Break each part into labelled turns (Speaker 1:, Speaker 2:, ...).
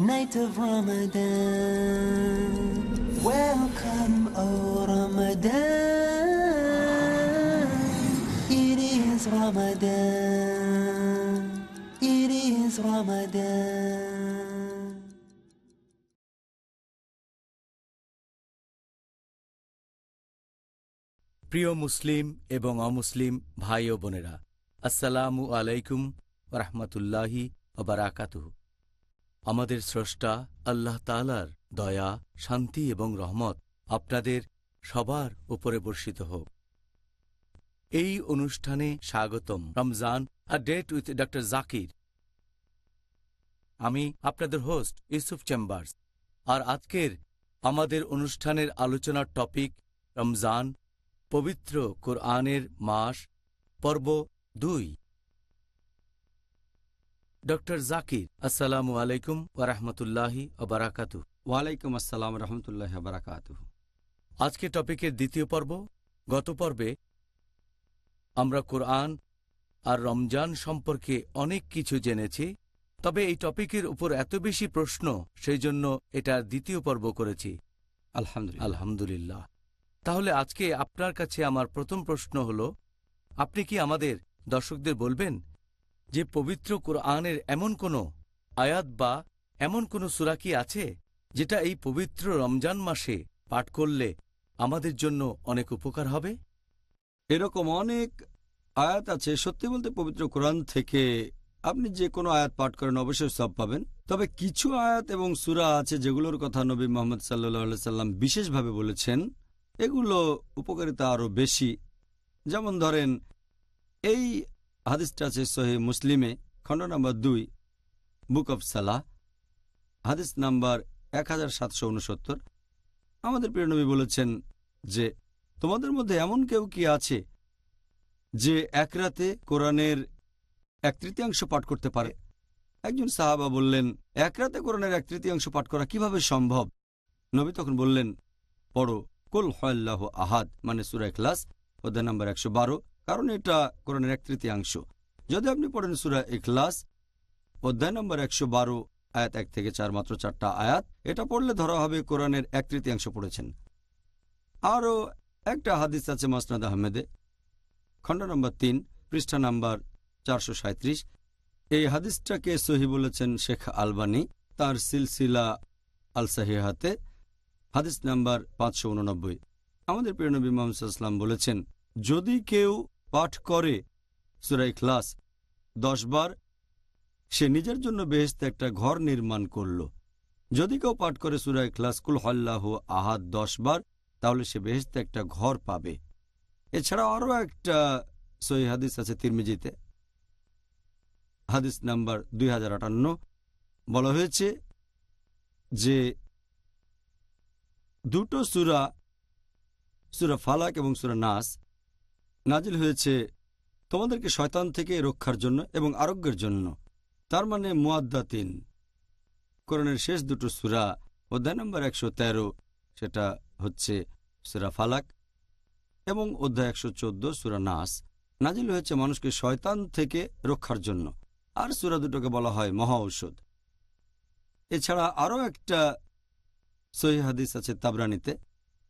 Speaker 1: night of Ramadan. Welcome, O Ramadan. It is Ramadan. It is Ramadan.
Speaker 2: প্রিয় মুসলিম এবং অমুসলিম ভাই ও বোনেরা আসসালামু আলাইকুম রহমতুল্লাহি বারাকাতুহ আমাদের স্রষ্টা আল্লাহ তালার দয়া, শান্তি এবং রহমত আপনাদের সবার উপরে বর্ষিত হোক। এই অনুষ্ঠানে স্বাগতম। Ramzan, a date with doctor Zakir. আমি আপনাদের হোস্ট ইউসুফ চেম্বার্স। আর আজকের আমাদের অনুষ্ঠানের আলোচনার টপিক রমজান, পবিত্র কোরআনের মাস, পর্ব দুই। ডক্টর জাকির আসসালামু আলাইকুম ওরহমতুল্লাহি অবরাকাতু
Speaker 3: ওয়ালাইকুম আসসালাম রহমতুল্লাহ বারাকাত
Speaker 2: আজকে টপিকের দ্বিতীয় পর্ব গত পর্বে আমরা কোরআন আর রমজান সম্পর্কে অনেক কিছু জেনেছি তবে এই টপিকের উপর এত বেশি প্রশ্ন সেই জন্য এটার দ্বিতীয় পর্ব করেছি।
Speaker 3: আলহামদুলিল্লাহ।
Speaker 2: আলহামদুলিল্লাহ। তাহলে আজকে আপনার কাছে আমার প্রথম প্রশ্ন হল আপনি কি আমাদের দর্শকদের বলবেন যে পবিত্র কোরআনের এমন কোনো আয়াত বা এমন কোনো সুরা কি আছে, যেটা এই পবিত্র রমজান মাসে পাঠ করলে আমাদের জন্য অনেক উপকার হবে?
Speaker 3: এরকম অনেক আয়াত আছে। সত্যি বলতে পবিত্র কোরআন থেকে আপনি যে কোনো আয়াত পাঠ করেন, অবশ্যই সব পাবেন। তবে কিছু আয়াত এবং সুরা আছে, যেগুলোর কথা নবী মোহাম্মদ সাল্লাহ সাল্লাম বিশেষভাবে বলেছেন। এগুলো উপকারিতা আরও বেশি। যেমন ধরেন, এই হাদিসটা আছে সহি মুসলিমে, খণ্ড নম্বর দুই, বুক অফ সালাহ, হাদিস নাম্বার এক হাজার সাতশো উনসত্তর আমাদের প্রিয়নবী বলেছেন যে, তোমাদের মধ্যে এমন কেউ কি আছে যে এক রাতে কোরআনের এক তৃতীয়াংশ পাঠ করতে পারে? একজন সাহাবা বললেন, এক রাতে কোরআনের এক তৃতীয়াংশ পাঠ করা কীভাবে সম্ভব? নবী তখন বললেন, পড়ো, কুল হল্লাহ আহাদ মানে সুরা ক্লাস অধ্যায় নম্বর একশো বারো। কারণ এটা কোরআনের এক তৃতীয়াংশ। যদি আপনি পড়েন সুরা এখলাস অধ্যায় নম্বর একশো বারো, আয়াত এক থেকে চার মাত্র চারটা আয়াত, এটা পড়লে ধরা হবে কোরআনের এক তৃতীয়াংশ পড়েছেন। আরও একটা হাদিস আছে মাসনাদ আহমেদে, খণ্ড নম্বর তিন, পৃষ্ঠা নম্বর চারশো সাঁত্রিশ এই হাদিসটাকে সহি বলেছেন শেখ আলবানি, তার সিলসিলা আল সাহিহাতে হাদিস নাম্বার পাঁচশো উননব্বই। আমাদের প্রিয়নবী মোহাম্মদাম বলেছেন যদি কেউ পাঠ করে সুরাই ক্লাস দশ বার, সে নিজের জন্য বেহেস্তে একটা ঘর নির্মাণ করল। যদি কেউ পাঠ করে সুরাই ক্লাস কুল হল্লাহ আহাদ দশ বার, তাহলে সে বেহেস্তে একটা ঘর পাবে। এছাড়া আরও একটা সহি হাদিস আছে তিরমিজিতে। হাদিস নাম্বার দুই হাজার আটান্ন। বলা হয়েছে যে, দুটো সুরা সুরা ফালাক এবং সুরা নাস নাজিল হয়েছে তোমাদেরকে শয়তান থেকে রক্ষার জন্য এবং আরোগ্যের জন্য। তার মানে মুয়াদ্দাতিন কোরআনের শেষ দুটো সুরা, অধ্যায় নম্বর একশো তেরো, সেটা হচ্ছে সুরা ফালাক এবং অধ্যায় একশো চোদ্দ, সুরা নাস। নাজিল হয়েছে মানুষকে শয়তান থেকে রক্ষার জন্য। আর সুরা দুটোকে বলা হয় মহা ঔষধ। এছাড়া আরও একটা সহি হাদিস আছে তাবরানিতে,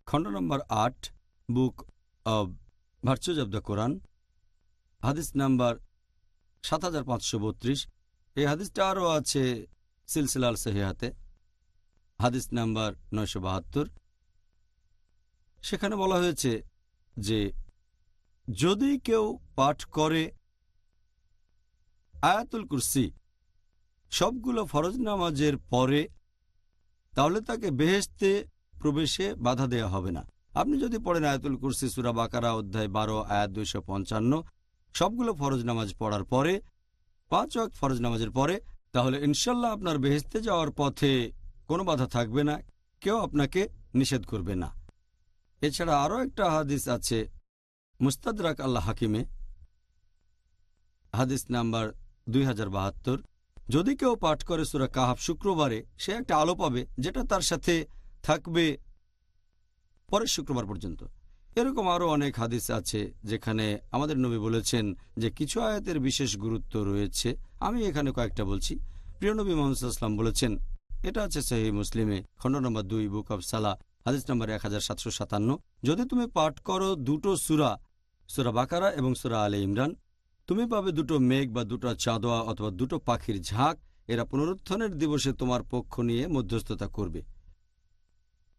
Speaker 3: খণ্ড নম্বর আট, book of virtues of the Quran, হাদিস নাম্বার সাত হাজার পাঁচশো বত্রিশ। এই হাদিসটা আরও আছে সিলসিলাল সহিহাতে, হাদিস নাম্বার নয়শো বাহাত্তর। সেখানে বলা হয়েছে যে, যদি কেউ পাঠ করে আয়াতুল কুরসি, সবগুলো ফরজ নামাজের পরে, তাহলে তাকে বেহেস্তে প্রবেশে বাধা দেয়া হবে না। আপনি যদি পড়েন আয়াতুল কুরসি, সুরা বাকারা, অধ্যায় বারো, আয়াত দুইশো পঞ্চান্ন, সবগুলো ফরজ নামাজ পড়ার পরে, পাঁচ ওয়াক্ত ফরজ নামাজের পরে, তাহলে ইনশাল্লাহ আপনার বেহেস্তে যাওয়ার পথে কোনো বাধা থাকবে না, কেউ আপনাকে নিষেধ করবে না। এছাড়া আরও একটা হাদিস আছে, মুস্তাদরাক আল্লাহ হাকিমে, হাদিস নাম্বার দুই হাজার বাহাত্তর। যদি কেউ পাঠ করে সুরা কাহাব শুক্রবারে, সে একটা আলো পাবে, যেটা তার সাথে থাকবে পরের শুক্রবার পর্যন্ত। এরকম আরও অনেক হাদিস আছে যেখানে আমাদের নবী বলেছেন যে কিছু আয়াতের বিশেষ গুরুত্ব রয়েছে। আমি এখানে কয়েকটা বলছি। প্রিয় নবী মোহাম্মদ ইসলাম বলেছেন, এটা আছে সহি মুসলিমে, খণ্ড নম্বর দুই, বুক অব সালা হাদিস নম্বর এক হাজার সাতশো সাতান্ন। যদি তুমি পাঠ করো দুটো সুরা সুরা বাকারা এবং সুরা আলে ইমরান, তুমি পাবে দুটো মেঘ বা দুটো চাঁদোয়া অথবা দুটো পাখির ঝাঁক। এরা পুনরুত্থানের দিবসে তোমার পক্ষ নিয়ে মধ্যস্থতা করবে।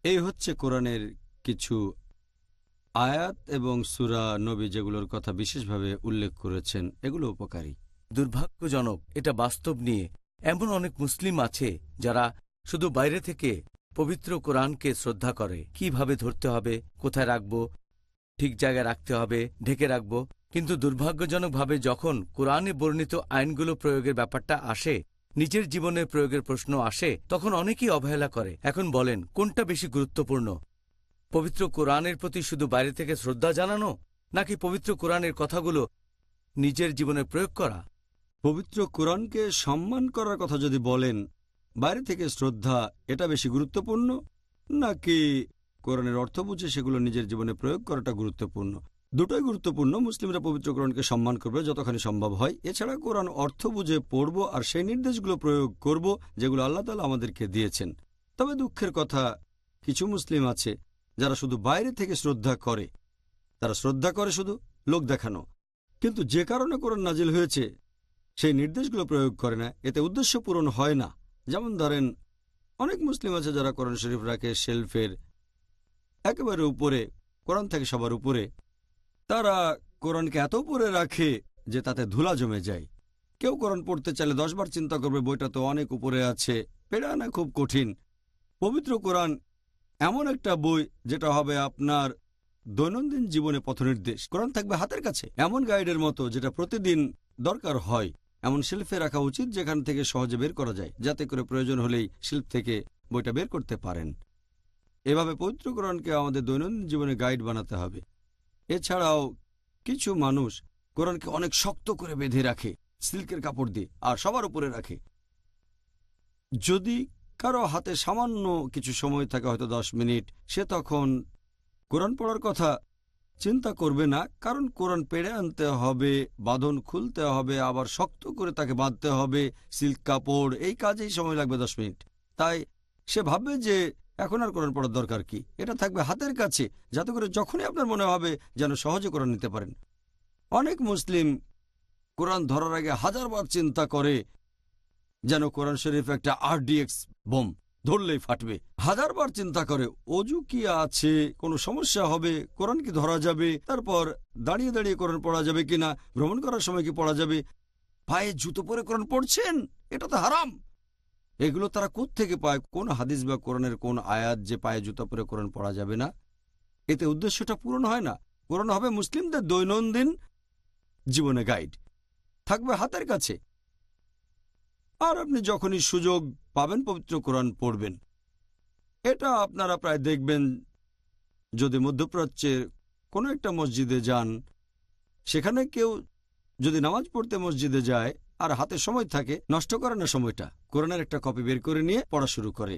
Speaker 3: এই হচ্ছে কোরআনের কিছু আয়াত এবং সুরা নবী যেগুলোর কথা বিশেষভাবে উল্লেখ করেছেন, এগুলো উপকারী।
Speaker 2: দুর্ভাগ্যজনক, এটা বাস্তব নিয়ে এমন অনেক মুসলিম আছে যারা শুধু বাইরে থেকে পবিত্র কোরআনকে শ্রদ্ধা করে। কীভাবে ধরতে হবে, কোথায় রাখব, ঠিক জায়গায় রাখতে হবে, ঢেকে রাখব? কিন্তু দুর্ভাগ্যজনকভাবে যখন কোরআনে বর্ণিত আইনগুলো প্রয়োগের ব্যাপারটা আসে, নিজের জীবনে প্রয়োগের প্রশ্ন আসে, তখন অনেকেই অবহেলা করে। এখন বলেন, কোনটা বেশি গুরুত্বপূর্ণ? পবিত্র কোরআনের প্রতি শুধু বাইরে থেকে শ্রদ্ধা জানানো, নাকি পবিত্র কোরআনের কথাগুলো নিজের জীবনে প্রয়োগ করা?
Speaker 3: পবিত্র কোরআনকে সম্মান করার কথা যদি বলেন, বাইরে থেকে শ্রদ্ধা এটা বেশি গুরুত্বপূর্ণ? নাকি কোরআনের অর্থ বুঝে সেগুলো নিজের জীবনে প্রয়োগ করাটা গুরুত্বপূর্ণ? দুটোই গুরুত্বপূর্ণ। মুসলিমরা পবিত্র কোরআনকে সম্মান করবে যতখানি সম্ভব হয়। এছাড়া কোরআন অর্থ বুঝে পড়ব আর সেই নির্দেশগুলো প্রয়োগ করব যেগুলো আল্লাহ তালা আমাদেরকে দিয়েছেন। তবে দুঃখের কথা, কিছু মুসলিম আছে যারা শুধু বাইরে থেকে শ্রদ্ধা করে, তারা শ্রদ্ধা করে শুধু লোক দেখানো। কিন্তু যে কারণে কোরআন নাজিল হয়েছে, সেই নির্দেশগুলো প্রয়োগ করে না। এতে উদ্দেশ্য পূরণ হয় না। যেমন ধরেন, অনেক মুসলিম আছে যারা কোরআন শরীফ রাখে শেলফের একেবারে উপরে, কোরআন থেকে সবার উপরে। তারা কোরআনকে এত উপরে রাখে যে তাতে ধুলা জমে যায়। কেউ কোরআন পড়তে চাইলে দশবার চিন্তা করবে, বইটা তো অনেক উপরে আছে। পেড়ে আনা খুব কঠিন। পবিত্র কোরআন এমন একটা বই যেটা হবে আপনার দৈনন্দিন জীবনে পথনির্দেশ কোরআন থাকবে হাতের কাছে। এমন গাইডের মতো যেটা প্রতিদিন দরকার হয়। এমন শিল্পে রাখা উচিত যেখান থেকে সহজে বের করা যায়, যাতে করে প্রয়োজন হলেই শিল্প থেকে বইটা বের করতে পারেন। এভাবে পবিত্র কোরআনকে আমাদের দৈনন্দিন জীবনে গাইড বানাতে হবে। এছাড়াও কিছু মানুষ কোরআনকে অনেক শক্ত করে বেঁধে রাখে, সিল্কের কাপড় দিয়ে, আর সবার উপরে রাখে। যদি কারও হাতে সামান্য কিছু সময় থাকে হয়তো দশ মিনিট, সে তখন কোরআন পড়ার কথা চিন্তা করবে না, কারণ কোরআন পেড়ে আনতে হবে, বাঁধন খুলতে হবে, আবার শক্ত করে তাকে বাঁধতে হবে, সিল্ক কাপড়, এই কাজেই সময় লাগবে দশ মিনিট। তাই সে ভাববে যে এখন আর কোরআন পড়ার দরকার কি? এটা থাকবে হাতের কাছে, যাতে করে যখনই আপনার মনে হবে যেন সহজে কোরআন নিতে পারেন। অনেক মুসলিম কোরআন ধরার আগে হাজারবার চিন্তা করে যেন কোরআন শরীফ একটা আরডিএক্স বোম, ধরলেই ফাটবে। হাজারবার চিন্তা করে, অজু কি আছে? কোনো সমস্যা হবে? কোরআন কি ধরা যাবে? তারপর দাঁড়িয়ে দাঁড়িয়ে কোরআন পড়া যাবে কিনা ভ্রমণ করার সময় কি পড়া যাবে? পায়ে জুতো পরে কোরআন পড়ছেন? এটা তো হারাম। এগুলো তারা থেকে পায়? কোন হাদিস বা কোরআনের কোন আয়াত যে পায়ে জুতো পরে কোরআন পড়া যাবে না? এতে উদ্দেশ্যটা পূরণ হয় না। কোরআন হবে মুসলিমদের দৈনন্দিন জীবনে গাইড থাকবে হাতের কাছে। আর আপনি যখনই সুযোগ পাবেন পবিত্র কোরআন পড়বেন। এটা আপনারা প্রায় দেখবেন যদি মধ্যপ্রাচ্যের কোনো একটা মসজিদে যান, সেখানে কেউ যদি নামাজ পড়তে মসজিদে যায় আর হাতে সময় থাকে, নষ্ট করে না সময়টা, কোরআনের একটা কপি বের করে নিয়ে পড়া শুরু করে।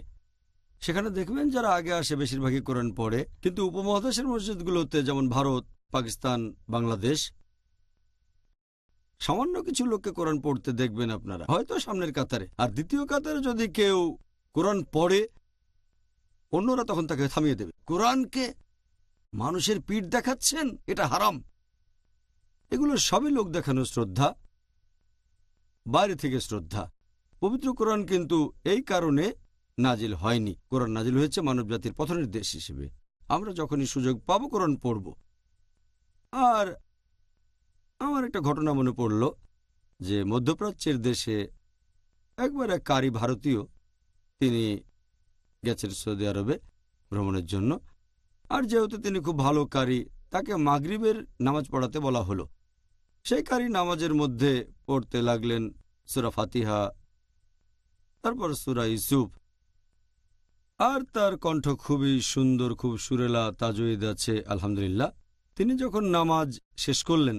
Speaker 3: সেখানে দেখবেন যারা আগে আসে বেশিরভাগই কোরআন পড়ে, কিন্তু উপমহাদেশের মসজিদগুলোতে যেমন ভারত, পাকিস্তান, বাংলাদেশ সামান্য কিছু লোককে কোরআন পড়তে দেখবেন আপনারা, হয়তো সামনের কাতারে। আর দ্বিতীয় কাতারে যদি কেউ কোরআন পড়ে, অন্যরা তখন তাকে থামিয়ে দেবে। কোরআনকে মানুষের পিঠ দেখাচ্ছেন, এটা হারাম। এগুলো সবই লোক দেখানো শ্রদ্ধা, বাইরে থেকে শ্রদ্ধা। পবিত্র কোরআন কিন্তু এই কারণে নাজিল হয়নি। কোরআন নাজিল হয়েছে মানব জাতির পথনির্দেশ হিসেবে। আমরা যখনই সুযোগ পাব কোরআন পড়ব। আর আমার একটা ঘটনা মনে পড়ল যে মধ্যপ্রাচ্যের দেশে একবার এক কারি ভারতীয়, তিনি গেছেন সৌদি আরবে ভ্রমণের জন্য। আর যেহেতু তিনি খুব ভালো কারি, তাকে মাগরিবের নামাজ পড়াতে বলা হলো। সেই কারি নামাজের মধ্যে পড়তে লাগলেন সুরা ফাতিহা, তারপর সুরা ইসুফ আর তার কণ্ঠ খুবই সুন্দর, খুব সুরেলা তাজুইদ আছে, আলহামদুলিল্লাহ। তিনি যখন নামাজ শেষ করলেন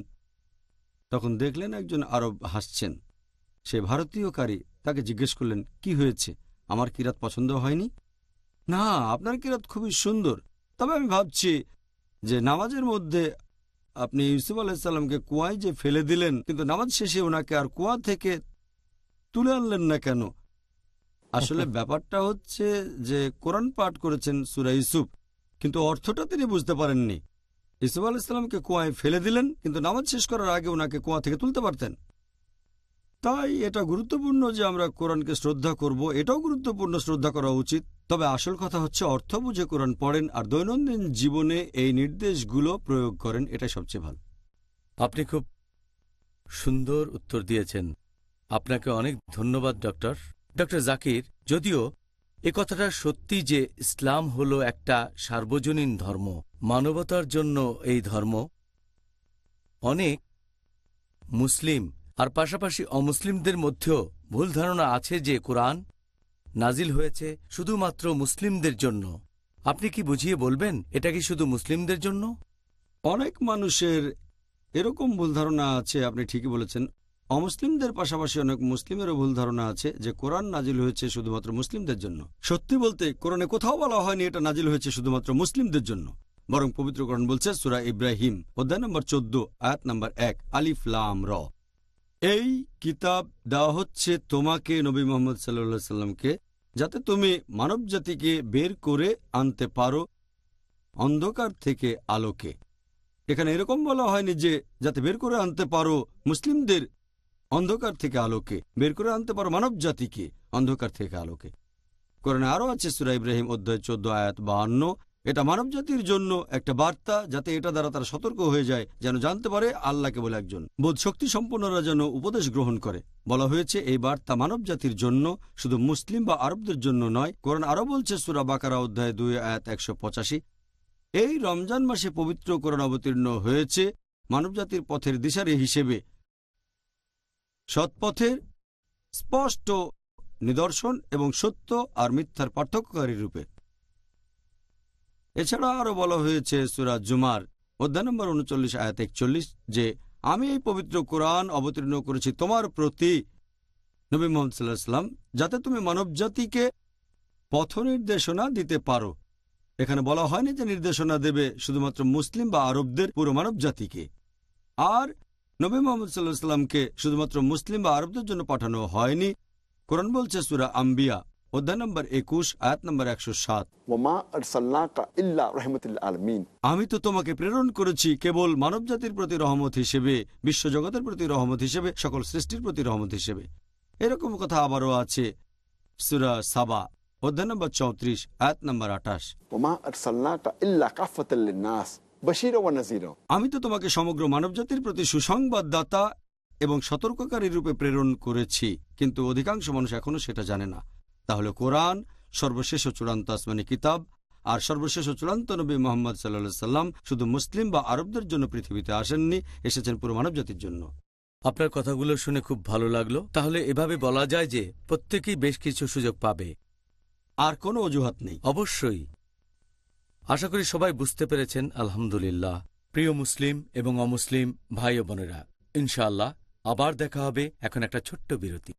Speaker 3: তখন দেখলেন একজন আরব হাসছেন। সে ভারতীয় কারি তাকে জিজ্ঞেস করলেন কি হয়েছে? আমার কিরাত পছন্দ হয়নি? না আপনার কিরাত খুবই সুন্দর। তবে আমি ভাবছি যে নামাজের মধ্যে আপনি ইউসুফ আলাইসাল্লামকে কুয়ায় যে ফেলে দিলেন কিন্তু নামাজ শেষে ওনাকে আর কুয়া থেকে তুলে আনলেন না কেন? আসলে ব্যাপারটা হচ্ছে যে কোরআন পাঠ করেছেন সুরা ইউসুফ কিন্তু অর্থটা তিনি বুঝতে পারেননি। ইসুফ আল ইসলামকে কুয়ায় ফেলে দিলেন, কিন্তু নামাজ শেষ করার আগে ওনাকে কুয়া থেকে তুলতে পারতেন। তাই এটা গুরুত্বপূর্ণ যে আমরা কোরআনকে শ্রদ্ধা করব, এটাও গুরুত্বপূর্ণ শ্রদ্ধা করা উচিত। তবে আসল কথা হচ্ছে, অর্থ বুঝে কোরআন পড়েন আর দৈনন্দিন জীবনে এই নির্দেশগুলো প্রয়োগ করেন, এটাই সবচেয়ে ভালো।
Speaker 2: আপনি খুব সুন্দর উত্তর দিয়েছেন। আপনাকে অনেক ধন্যবাদ, ডক্টর। ডক্টর জাকির, যদিও এ কথাটা সত্যি যে ইসলাম হল একটা সার্বজনীন ধর্ম। মানবতার জন্য এই ধর্ম অনেক মুসলিম। আর পাশাপাশি অমুসলিমদের মধ্যেও ভুল ধারণা আছে যে কোরআন নাজিল হয়েছে শুধুমাত্র মুসলিমদের জন্য। আপনি কি বুঝিয়ে বলবেন, এটা কি শুধু মুসলিমদের জন্য?
Speaker 3: অনেক মানুষের এরকম ভুল ধারণা আছে, আপনি ঠিকই বলেছেন। অমুসলিমদের পাশাপাশি অনেক মুসলিমেরও ভুল ধারণা আছে যে কোরআন নাজিল হয়েছে শুধুমাত্র মুসলিমদের জন্য। সত্যি বলতে কোরআনে কোথাও বলা হয়নি এটা নাজিল হয়েছে শুধুমাত্র মুসলিমদের জন্য। বরং পবিত্র কোরআন বলছে সুরা ইব্রাহিম, অধ্যায় নম্বর চোদ্দ, আয়াত নম্বর এক, আলিফ, লাম, র। এই কিতাব দেওয়া হচ্ছে তোমাকে নবী মোহাম্মদ সাল্লা সাল্লামকে যাতে তুমি মানবজাতিকে বের করে আনতে পারো অন্ধকার থেকে আলোকে। এখানে এরকম বলা হয়নি যে যাতে বের করে আনতে পারো মুসলিমদের অন্ধকার থেকে আলোকে বের করে আনতে পারো মানব জাতিকে, অন্ধকার থেকে আলোকে। কোরআনে আরও আছে সুরা ইব্রাহিম অধ্যায় চোদ্দ আয়াত বাহান্ন। এটা মানব জাতির জন্য একটা বার্তা যাতে এটা দ্বারা তারা সতর্ক হয়ে যায়, যেন জানতে পারে আল্লাহকে বলে একজন। বোধ শক্তি সম্পন্নরা যেন উপদেশ গ্রহণ করে। বলা হয়েছে, এই বার্তা মানব জাতির জন্য শুধু মুসলিম বা আরবদের জন্য নয়, কোরআন আরও বলছে সুরা বাকারা অধ্যায় দুই আয়াত একশো পঁচাশি। এই রমজান মাসে পবিত্র কোরআন অবতীর্ণ হয়েছে মানবজাতির পথের দিশারি হিসেবে। সৎপথের স্পষ্ট নিদর্শন এবং সত্য আর মিথ্যার পার্থক্যকারী রূপে। এছাড়া আরও বলা হয়েছে সুরাজ জুমার অধ্যায় নম্বর উনচল্লিশ, আয়াত একচল্লিশ, যে, আমি এই পবিত্র কোরআন অবতীর্ণ করেছি তোমার প্রতি নবী মোহাম্মদ সাল্লাহ সাল্লাম যাতে তুমি মানবজাতিকে পথ নির্দেশনা দিতে পারো। এখানে বলা হয়নি যে নির্দেশনা দেবে শুধুমাত্র মুসলিম বা আরবদের পুরো মানব জাতিকে আর নবী মোহাম্মদ সাল্লাহ সাল্লামকে শুধুমাত্র মুসলিম বা আরবদের জন্য পাঠানো হয়নি। কোরআন বলছে সুরা আম্বিয়া অধ্যায় নম্বর একুশ আয়াত নম্বর একশো সাত। আমি তো তোমাকে প্রেরণ করেছি কেবল মানব জাতির প্রতি রহমত হিসেবে বিশ্বজগতের প্রতি রহমত হিসেবে সকল সৃষ্টির প্রতি রহমত হিসেবে। এরকম কথা আবারও আছে সুরা সাবা অধ্যায় নম্বর চৌত্রিশ আয়াত নম্বর আঠাশ। আমি তো তোমাকে সমগ্র মানবজাতির প্রতি সুসংবাদদাতা এবং সতর্ককারী রূপে প্রেরণ করেছি কিন্তু অধিকাংশ মানুষ এখনও সেটা জানে না। তাহলে কোরআন সর্বশেষ ও চূড়ান্ত আসমানি কিতাব আর সর্বশেষ ও চূড়ান্ত নবী মোহাম্মদ সাল্লা সাল্লাম শুধু মুসলিম বা আরবদের জন্য পৃথিবীতে আসেননি এসেছেন পুরো মানবজাতির জন্য।
Speaker 2: আপনার কথাগুলো শুনে খুব ভালো লাগল। তাহলে এভাবে বলা যায় যে প্রত্যেকেই বেশ কিছু সুযোগ পাবে।
Speaker 3: আর কোনো অজুহাত নেই।
Speaker 2: অবশ্যই। আশা করি সবাই বুঝতে পেরেছেন আলহামদুলিল্লাহ প্রিয় মুসলিম এবং অমুসলিম ভাই ও বোনেরা ইনশাআল্লাহ আবার দেখা হবে এখন একটা ছোট্ট বিরতি.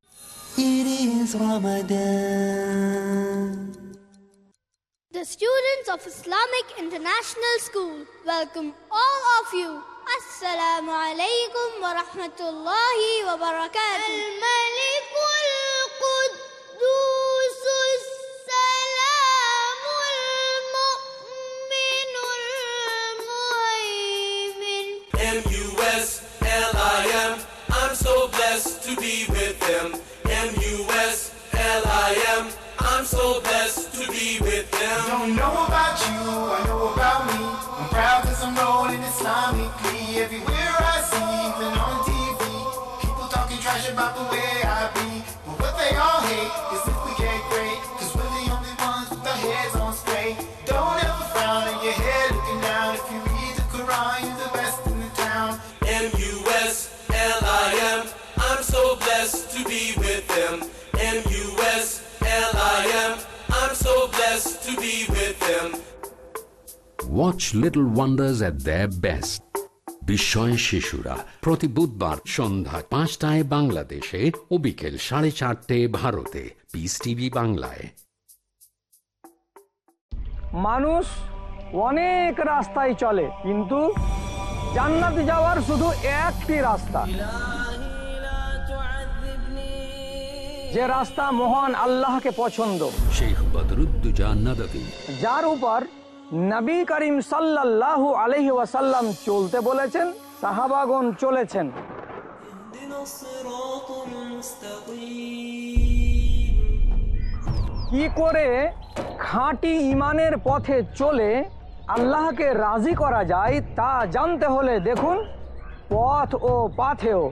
Speaker 4: The students of Islamic International School welcome all of you. Assalamu alaikum wa rahmatullahi wa barakatuh.
Speaker 5: To be with them. M-U-S-L-I-M. I'm so blessed to be with them.
Speaker 6: Don't know about you, I know about watch little wonders at the best
Speaker 7: বিস্ময় শিশুরা। প্রতি বুধবার সন্ধ্যা পাঁচটায় বাংলাদেশে ও বিকেল সাড়ে চারটে ভারতে। পিস টিভি বাংলায়।
Speaker 8: মানুষ অনেক রাস্তায় চলে কিন্তু জান্নাতে যাওয়ার শুধু একটি রাস্তা। যে রাস্তা মহান আল্লাহকে পছন্দ।
Speaker 7: শেখ বদরুদ্দুজা
Speaker 8: যার উপর নবী করিম সাল্লাল্লাহু আলহি ওয়াসাল্লাম চলতে বলেছেন সাহাবাগন চলেছেন। কি করে খাঁটি ইমানের পথে চলে আল্লাহকে রাজি করা যায় তা জানতে হলে দেখুন, পথ ও পাথেও,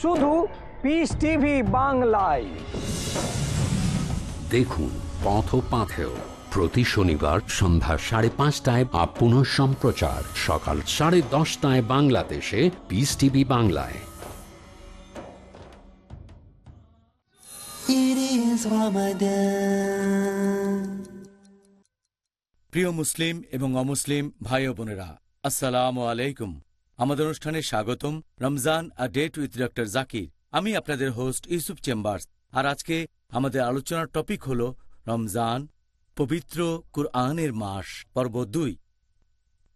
Speaker 8: শুধু পিস টিভি বাংলায়।
Speaker 7: দেখুন, পথ ও পাথেও। প্রতি শনিবার সন্ধ্যা সাড়ে পাঁচটায় বা পুনঃ সম্প্রচার। সকাল সাড়ে দশটায় বাংলাদেশে পিস টিভি বাংলায়.
Speaker 2: প্রিয় মুসলিম এবং অমুসলিম ভাই ও বোনেরা আসসালামু আলাইকুম। আমাদের অনুষ্ঠানে স্বাগতম Ramzan a date with doctor Zakir. আমি আপনাদের হোস্ট ইউসুফ চেম্বার্স। আর আজকে আমাদের আলোচনার টপিক হল রমজান পবিত্র কুরআনের মাস পর্ব দুই।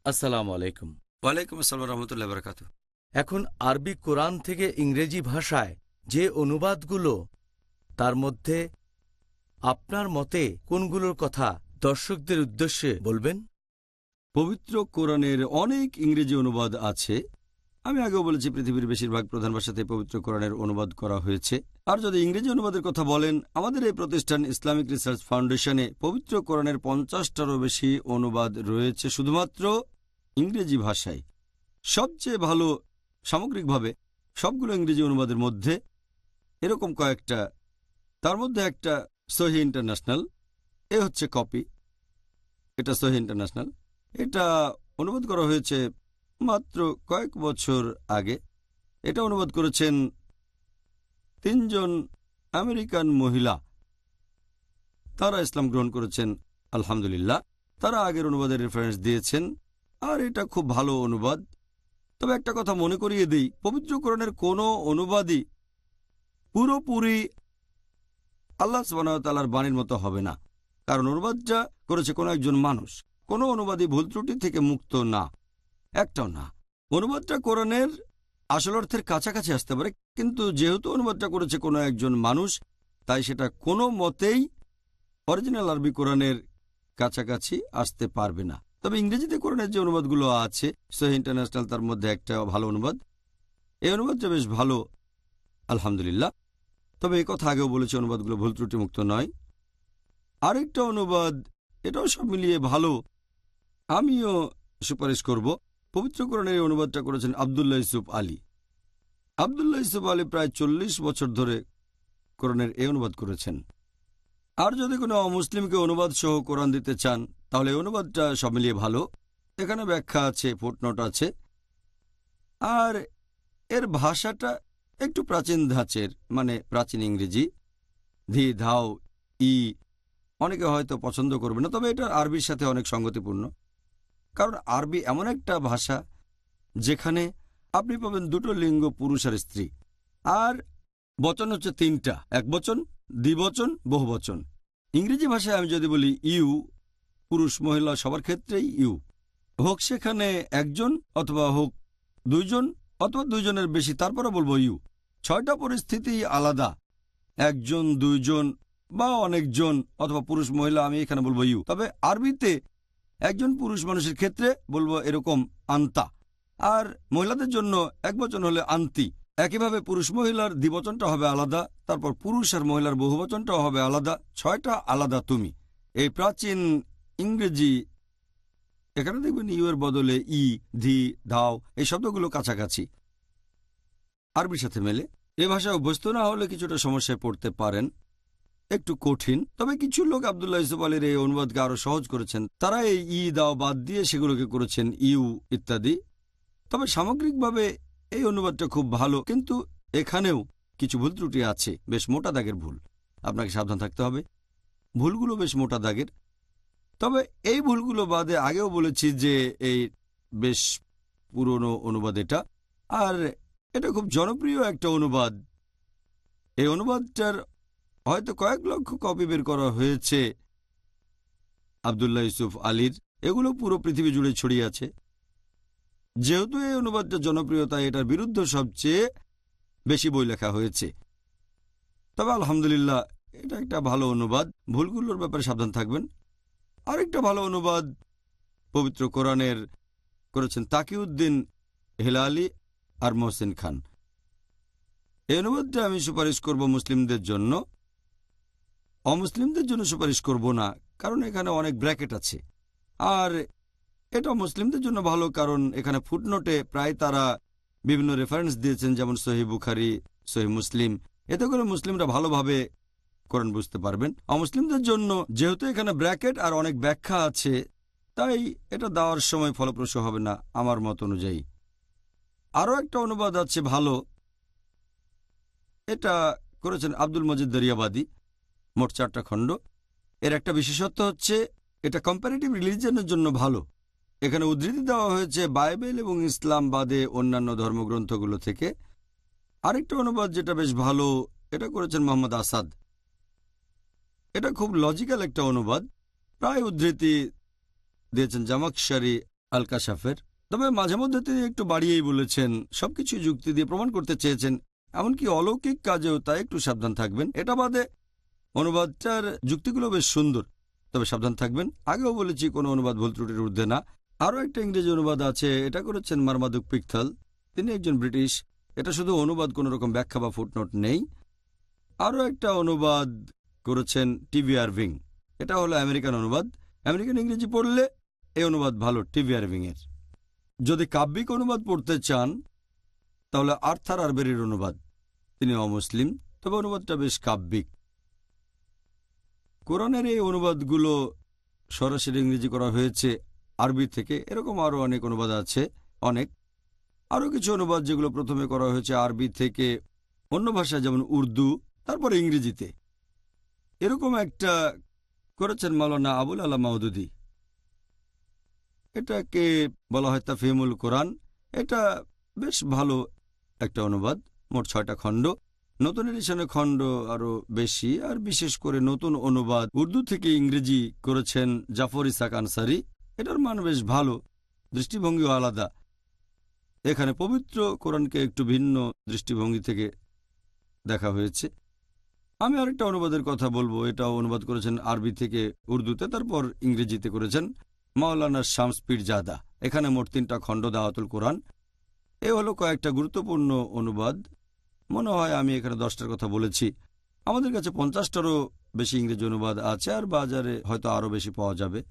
Speaker 2: আসসালামু আলাইকুম।
Speaker 3: ওয়ালাইকুম আসসালাম রহমতুল্লাহ বরকাত
Speaker 2: এখন আরবি কোরআন থেকে ইংরেজি ভাষায় যে অনুবাদগুলো তার মধ্যে আপনার মতে কোনগুলোর কথা দর্শকদের উদ্দেশ্যে বলবেন?
Speaker 3: পবিত্র কোরআনের অনেক ইংরেজি অনুবাদ আছে। আমি আগেও বলেছি পৃথিবীর বেশিরভাগ প্রধান ভাষাতে পবিত্র কোরআনের অনুবাদ করা হয়েছে। আর যদি ইংরেজি অনুবাদের কথা বলেন, আমাদের এই প্রতিষ্ঠান ইসলামিক রিসার্চ ফাউন্ডেশনে পবিত্র কোরআনের পঞ্চাশটারও বেশি অনুবাদ রয়েছে শুধুমাত্র ইংরেজি ভাষায়। সবচেয়ে ভালো সামগ্রিকভাবে সবগুলো ইংরেজি অনুবাদের মধ্যে এরকম কয়েকটা, তার মধ্যে একটা সহি ইন্টারন্যাশনাল, এ হচ্ছে কপি, এটা সহি ইন্টারন্যাশনাল। এটা অনুবাদ করা হয়েছে মাত্র কয়েক বছর আগে। এটা অনুবাদ করেছেন তিনজন আমেরিকান মহিলা। তারা ইসলাম গ্রহণ করেছেন, আলহামদুলিল্লাহ। তারা আগের অনুবাদের রেফারেন্স দিয়েছেন, আর এটা খুব ভালো অনুবাদ। তবে একটা কথা মনে করিয়ে দিই, পবিত্রকরণের কোনো অনুবাদই পুরোপুরি আল্লাহ সুবাহতালার বাণীর মতো হবে না। কারণ অনুবাদটা করেছে কোনো একজন মানুষ, কোনো অনুবাদই ভুল ত্রুটি থেকে মুক্ত না, একটাও না। অনুবাদটা কোরআনের আসল অর্থের কাছাকাছি আসতে পারে, কিন্তু যেহেতু অনুবাদটা করেছে কোনো একজন মানুষ, তাই সেটা কোনো মতেই অরিজিনাল আরবি কোরআনের কাছাকাছি আসতে পারবে না। তবে ইংরেজিতে কোরআনের যে অনুবাদগুলো আছে, সহি ইন্টারন্যাশনাল তার মধ্যে একটা ভালো অনুবাদ। এই অনুবাদটা বেশ ভালো, আলহামদুলিল্লাহ। তবে এই কথা আগেও বলেছে, অনুবাদগুলো ভুল ত্রুটিমুক্ত নয়। আরেকটা অনুবাদ, এটাও সব মিলিয়ে ভালো। আমিও সুপারিশ করব। পবিত্রকরণের অনুবাদটা করেছেন আবদুল্লাহ ইসুফ আলী। আবদুল্লাহ ইসুফ আলী প্রায় চল্লিশ বছর ধরে কোরআনের এই অনুবাদ করেছেন। আর যদি কোনো অমুসলিমকে অনুবাদ সহ কোরআন দিতে চান, তাহলে অনুবাদটা সব মিলিয়ে ভালো। এখানে ব্যাখ্যা আছে ফুটনোট আছে। আর এর ভাষাটা একটু প্রাচীন ধাঁচের মানে প্রাচীন ইংরেজি। ধি, ধাও, ই, অনেকে হয়তো পছন্দ করবে না, তবে এটা আরবির সাথে অনেক সঙ্গতিপূর্ণ। কারণ আরবি এমন একটা ভাষা যেখানে আপনি পাবেন দুটো লিঙ্গ, পুরুষ আর স্ত্রী। আর বচন হচ্ছে তিনটা, এক বচন, দ্বিবচন, বহুবচন। ইংরেজি ভাষায় আমি যদি বলি ইউ, পুরুষ, মহিলা, সবার ক্ষেত্রেই ইউ। হোক সেখানে একজন অথবা হোক দুইজন অথবা দুইজনের বেশি তারপরে বলব ইউ। ছয়টা পরিস্থিতি আলাদা। একজন, দুইজন বা অনেকজন অথবা পুরুষ, মহিলা, আমি এখানে বলব ইউ। তবে আরবিতে একজন পুরুষ মানুষের ক্ষেত্রে বলব এরকম আন্তা। আর মহিলাদের জন্য এক বচন হলে আন্তি। একইভাবে পুরুষ মহিলার দ্বিবচনটা হবে আলাদা, তারপর পুরুষ আর মহিলার বহুবচনটাও হবে আলাদা, ছয়টা আলাদা তুমি। এই প্রাচীন ইংরেজি, এখানে দেখবেন ইউ এর বদলে ই, ধি, ধাও, এই শব্দগুলো কাছাকাছি। আরবির সাথে মেলে। এ ভাষায় অভ্যস্ত না হলে কিছুটা সমস্যায় পড়তে পারেন। একটু কঠিন, তবে কিছু লোক আবদুল্লাহ ইসুফ আলীর এই অনুবাদকে আরও সহজ করেছেন। তারা এই ই দাও বাদ দিয়ে সেগুলোকে করেছেন ইউ ইত্যাদি। তবে সামগ্রিকভাবে এই অনুবাদটা খুব ভালো, কিন্তু এখানেও কিছু ভুল ত্রুটি আছে, বেশ মোটা দাগের ভুল। আপনাকে সাবধান থাকতে হবে। ভুলগুলো বেশ মোটা দাগের। তবে এই ভুলগুলো বাদে আগেও বলেছি যে এই বেশ পুরনো অনুবাদ এটা। আর এটা খুব জনপ্রিয় একটা অনুবাদ। এই অনুবাদটার হয়তো কয়েক লক্ষ কপি বের করা হয়েছে। আবদুল্লাহ ইউসুফ আলীর, এগুলো পুরো পৃথিবী জুড়ে ছড়িয়ে আছে। যেহেতু এই অনুবাদটা জনপ্রিয়তা এটার বিরুদ্ধে সবচেয়ে বেশি বই লেখা হয়েছে। তবে আলহামদুলিল্লাহ, এটা একটা ভালো অনুবাদ। ভুলগুলোর ব্যাপারে সাবধান থাকবেন। আরেকটা ভালো অনুবাদ পবিত্র কোরআনের করেছেন তাকিউদ্দিন হেলালি আর মোহসিন খান। এই অনুবাদটা আমি সুপারিশ করব মুসলিমদের জন্য। অমুসলিমদের জন্য সুপারিশ করব না, কারণ এখানে অনেক ব্র্যাকেট আছে। আর এটা মুসলিমদের জন্য ভালো, কারণ এখানে ফুটনোটে প্রায় তারা বিভিন্ন রেফারেন্স দিয়েছেন, যেমন সহি বুখারি, সহি মুসলিম। এতে করে মুসলিমরা ভালোভাবে করেন বুঝতে পারবেন। অমুসলিমদের জন্য যেহেতু এখানে ব্র্যাকেট আর অনেক ব্যাখ্যা আছে, তাই এটা দেওয়ার সময় ফলপ্রসূ হবে না আমার মত অনুযায়ী। আরও একটা অনুবাদ আছে ভালো। এটা করেছেন আব্দুল মজিদ দরিয়াবাদী। মোট চারটা খণ্ড। এর একটা বিশেষত্ব হচ্ছে, এটা কম্পারেটিভ রিলিজনের জন্য ভালো। এখানে উদ্ধৃতি দেওয়া হয়েছে বাইবেল এবং ইসলাম বাদে অন্যান্য ধর্মগ্রন্থগুলো থেকে। আরেকটা অনুবাদ যেটা বেশ ভালো, এটা করেছেন মোহাম্মদ আসাদ। এটা খুব লজিক্যাল একটা অনুবাদ। প্রায় উদ্ধৃতি দিয়েছেন জামাকশারি আল কাশাফের তবে মাঝে মধ্যে তিনি একটু বাড়িয়েই বলেছেন, সবকিছু যুক্তি দিয়ে প্রমাণ করতে চেয়েছেন। এমনকি অলৌকিক কাজেও তাই একটু সাবধান থাকবেন। এটা বাদে অনুবাদটার যুক্তিগুলো বেশ সুন্দর। তবে সাবধান থাকবেন। আগেও বলেছি কোনো অনুবাদ ভুল ত্রুটির ঊর্ধ্বে না। আরও একটা ইংরেজি অনুবাদ আছে, এটা করেছেন মারমাদুক পিকথল। তিনি একজন ব্রিটিশ। এটা শুধু অনুবাদ কোনো রকম ব্যাখ্যা বা ফুটনোট নেই। আরও একটা অনুবাদ করেছেন টিভি আরভিং। এটা হলো আমেরিকান অনুবাদ। আমেরিকান ইংরেজি পড়লে এই অনুবাদ ভালো, টিভি আরভিং এর যদি কাব্যিক অনুবাদ পড়তে চান, তাহলে আর্থার আরবেরির অনুবাদ। তিনি অমুসলিম, তবে অনুবাদটা বেশ কাব্যিক। কোরআনের এই অনুবাদগুলো সরাসরি ইংরেজি করা হয়েছে, আরবি থেকে। এরকম আরও অনেক অনুবাদ আছে, অনেক। আরও কিছু অনুবাদ যেগুলো প্রথমে করা হয়েছে আরবি থেকে, অন্য ভাষায় যেমন উর্দু, তারপরে ইংরেজিতে। এরকম একটা করেছেন মাওলানা আবুল আলা মাউদুদি। এটাকে বলা হয় তাফিমুল কোরআন। এটা বেশ ভালো একটা অনুবাদ, মোট ছয়টা খণ্ড। নতুন এডিশনের খণ্ড আরও বেশি, আর বিশেষ করে নতুন অনুবাদ উর্দু থেকে ইংরেজি করেছেন জাফর ইসাক আনসারি। এটার মান বেশ ভালো, দৃষ্টিভঙ্গিও আলাদা। এখানে পবিত্র কোরআনকে একটু ভিন্ন দৃষ্টিভঙ্গি থেকে দেখা হয়েছে। আমি আরেকটা অনুবাদের কথা বলব, এটাও অনুবাদ করেছেন আরবি থেকে উর্দুতে, তারপর ইংরেজিতে করেছেন মাওলানা শামস জাদা এখানে মোট তিনটা খণ্ড দাওয়াতুল কোরআন। এ হলো কয়েকটা গুরুত্বপূর্ণ অনুবাদ। মনে হয় আমি এখানে দশটার কথা বলেছি। আমাদের কাছে পঞ্চাশটারও বেশি ইংরেজি অনুবাদ আছে আর বাজারে হয়তো আরও বেশি পাওয়া যাবে।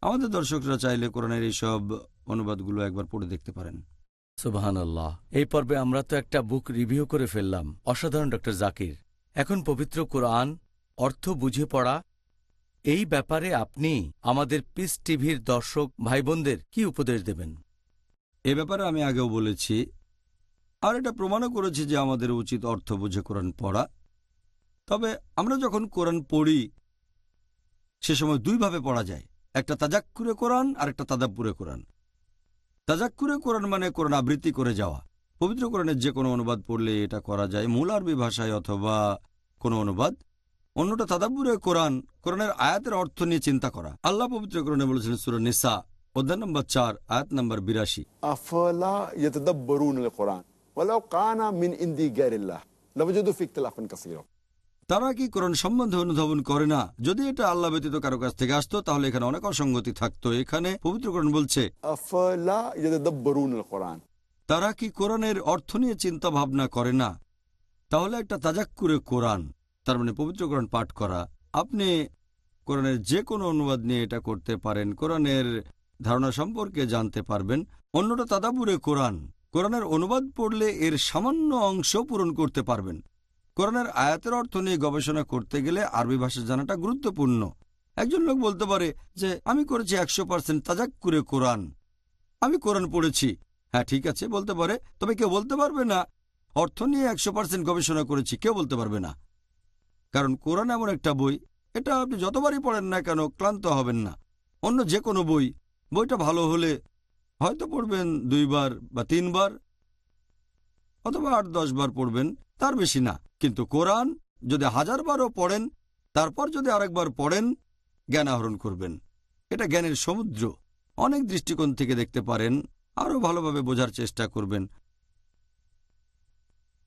Speaker 3: আমাদের দর্শকরা চাইলে কোরআনের এইসব অনুবাদগুলো একবার পড়ে দেখতে পারেন।
Speaker 2: সুবাহান আল্লাহ এই পর্বে আমরা তো একটা বুক রিভিউ করে ফেললাম। অসাধারণ ডক্টর জাকির। এখন পবিত্র কোরআন অর্থ বুঝে পড়া। এই ব্যাপারে আপনি আমাদের পিস টিভির দর্শক ভাইবোনদের কি উপদেশ দেবেন?
Speaker 3: এ ব্যাপারে আমি আগেও বলেছি আর এটা প্রমাণও করেছে যে আমাদের উচিত অর্থ বুঝে কোরআন পড়া। তবে আমরা যখন কোরআন পড়ি, সে সময় দুইভাবে পড়া যায়। একটা তাজাক্কুরে কোরআন আর একটা তাদাপুরে কোরআন। তাজাক্কুরে কোরআন মানে কোরআন আবৃত্তি করে যাওয়া। পবিত্র কোরআনের যে কোনো অনুবাদ পড়লে এটা করা যায় মূল আরবি ভাষায় অথবা কোনো অনুবাদ। অন্যটা তাদাপুরে কোরআন, কোরআনের আয়াতের অর্থ নিয়ে চিন্তা করা। আল্লাহ পবিত্র কোরআনে বলেছেন সুরা নিসা, অধ্যায় নম্বর চার, আয়াত নম্বর বিরাশি।
Speaker 9: আফলা কোরআন মিন
Speaker 3: তারা কি কোরআন সম্বন্ধে অনুধাবন করে না? যদি এটা আল্লাহ ব্যতীত কারও কাছ থেকে আসতো তাহলে এখানে অনেক অসঙ্গতি থাকতো। এখানে পবিত্র কোরআন বলছে তারা কি কোরআনের অর্থ নিয়ে চিন্তা ভাবনা করে না? তাহলে একটা তাজাক্কুরে কোরআন তার মানে পবিত্র কোরআন পাঠ করা। আপনি কোরআনের যে কোনো অনুবাদ নিয়ে এটা করতে পারেন কোরআনের ধারণা সম্পর্কে জানতে পারবেন। অন্যটা তাদাবুরে কোরআন। কোরআনের অনুবাদ পড়লে এর সামান্য অংশ পূরণ করতে পারবেন। কোরআনের আয়াতের অর্থ নিয়ে গবেষণা করতে গেলে আরবি ভাষা জানাটা গুরুত্বপূর্ণ। একজন লোক বলতে পারে যে, আমি করেছি একশো পার্সেন্ট তাজাক তাজাক্কুরে কোরআন। আমি কোরআন পড়েছি। হ্যাঁ ঠিক আছে, বলতে পারে, তবে কেউ বলতে পারবে না। অর্থ নিয়ে একশো পার্সেন্ট গবেষণা করেছি, কেউ বলতে পারবে না। কারণ কোরআন এমন একটা বই, এটা আপনি যতবারই পড়েন না কেন, ক্লান্ত হবেন না। অন্য যে কোনো বই, বইটা ভালো হলে হয়তো পড়বেন দুইবার বা তিনবার, অথবা আট দশ বার পড়বেন, তার বেশি না। কিন্তু কোরআন যদি হাজার বারও পড়েন, তারপর যদি আরেকবার পড়েন, জ্ঞান আহরণ করবেন। এটা জ্ঞানের সমুদ্র। অনেক দৃষ্টিকোণ থেকে দেখতে পারেন, আরও ভালোভাবে বোঝার চেষ্টা করবেন।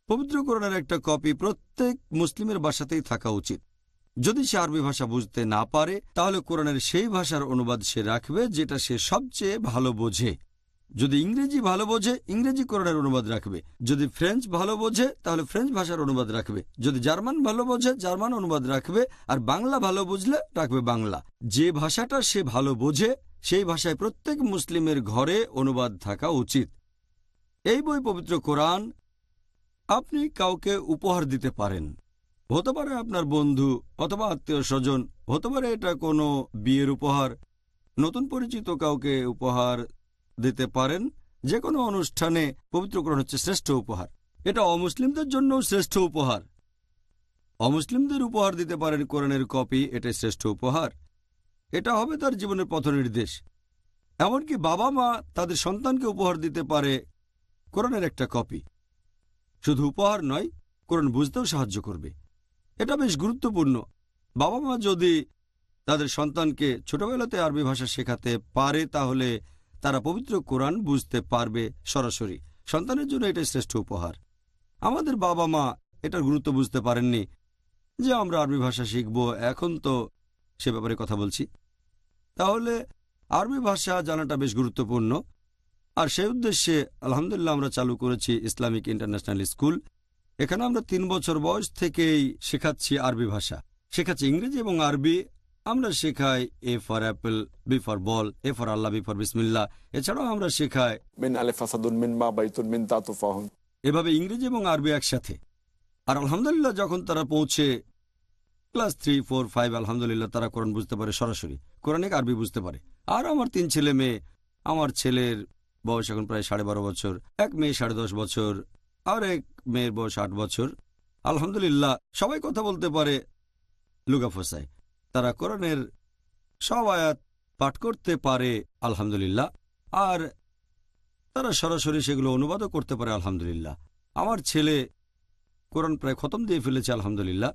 Speaker 3: পবিত্র কোরআনের একটা কপি প্রত্যেক মুসলিমের বাসাতেই থাকা উচিত। যদি সে আরবি ভাষা বুঝতে না পারে, তাহলে কোরআনের সেই ভাষার অনুবাদ সে রাখবে যেটা সে সবচেয়ে ভালো বোঝে। যদি ইংরেজি ভালো বোঝে, ইংরেজি কোরআনের অনুবাদ রাখবে। যদি ফ্রেঞ্চ ভালো বোঝে, তাহলে ফ্রেঞ্চ ভাষার অনুবাদ রাখবে। যদি জার্মান ভালো বোঝে, জার্মান অনুবাদ রাখবে। আর বাংলা ভালো বুঝলে, রাখবে বাংলা। যে ভাষাটা সে ভালো বোঝে, সেই ভাষায় প্রত্যেক মুসলিমের ঘরে অনুবাদ থাকা উচিত। এই বই পবিত্র কোরআন, আপনি কাউকে উপহার দিতে পারেন। হতে পারে আপনার বন্ধু অথবা আত্মীয় স্বজন হতে পারে এটা কোনো বিয়ের উপহার। নতুন পরিচিত কাউকে উপহার দিতে পারেন যে কোনো অনুষ্ঠানে পবিত্রকরণ হচ্ছে শ্রেষ্ঠ উপহার। এটা অমুসলিমদের জন্য শ্রেষ্ঠ উপহার। অমুসলিমদের উপহার দিতে পারেন কোরআনের কপি, এটাই শ্রেষ্ঠ উপহার। এটা হবে তার জীবনের পথনির্দেশ এমনকি বাবা মা তাদের সন্তানকে উপহার দিতে পারে কোরআনের একটা কপি। শুধু উপহার নয়, কোরআন বুঝতেও সাহায্য করবে। এটা বেশ গুরুত্বপূর্ণ। বাবা মা যদি তাদের সন্তানকে ছোটবেলাতে আরবি ভাষা শেখাতে পারে, তাহলে তারা পবিত্র কোরআন বুঝতে পারবে সরাসরি। সন্তানের জন্য এটা শ্রেষ্ঠ উপহার। আমাদের বাবা মা এটার গুরুত্ব বুঝতে পারেননি যে আমরা আরবি ভাষা শিখব, এখন তো সে ব্যাপারে কথা বলছি। তাহলে আরবি ভাষা জানাটা বেশ গুরুত্বপূর্ণ। আর সেই উদ্দেশ্যে আলহামদুলিল্লাহ আমরা চালু করেছি ইসলামিক ইন্টারন্যাশনাল স্কুল। এখানে আমরা তিন বছর বয়স থেকেই শেখাচ্ছি আরবি ভাষা। শেখাচ্ছি ইংরেজি এবং আরবি। আমরা শেখাই A for apple B for ball A for Allah B for বিসমিল্লা এছাড়াও আমরা শেখাই
Speaker 9: মিন আলেফাসাদুন মিন মা বাইতুন মিন তাতুফাহুন
Speaker 3: এভাবে ইংরেজি এবং আরবি একসাথে। আর আলহামদুলিল্লাহ যখন তারা পৌঁছে ক্লাস থ্রি ফোর ফাইভ আলহামদুলিল্লাহ তারা কোরআন বুঝতে পারে সরাসরি। কোরআনিক আরবি বুঝতে পারে। আর আমার তিন ছেলে মেয়ে আমার ছেলের বয়স এখন প্রায় সাড়ে বারো বছর এক মেয়ে সাড়ে দশ বছর আর এক মেয়ের বয়স আট বছর। আলহামদুলিল্লাহ, সবাই কথা বলতে পারে লুগাফোসায় তারা কোরআনের সব আয়াত পাঠ করতে পারে, আলহামদুলিল্লাহ। আর তারা সরাসরি সেগুলো অনুবাদও করতে পারে, আলহামদুলিল্লাহ। আমার ছেলে কোরআন প্রায় খতম দিয়ে ফেলেছে, আলহামদুলিল্লাহ।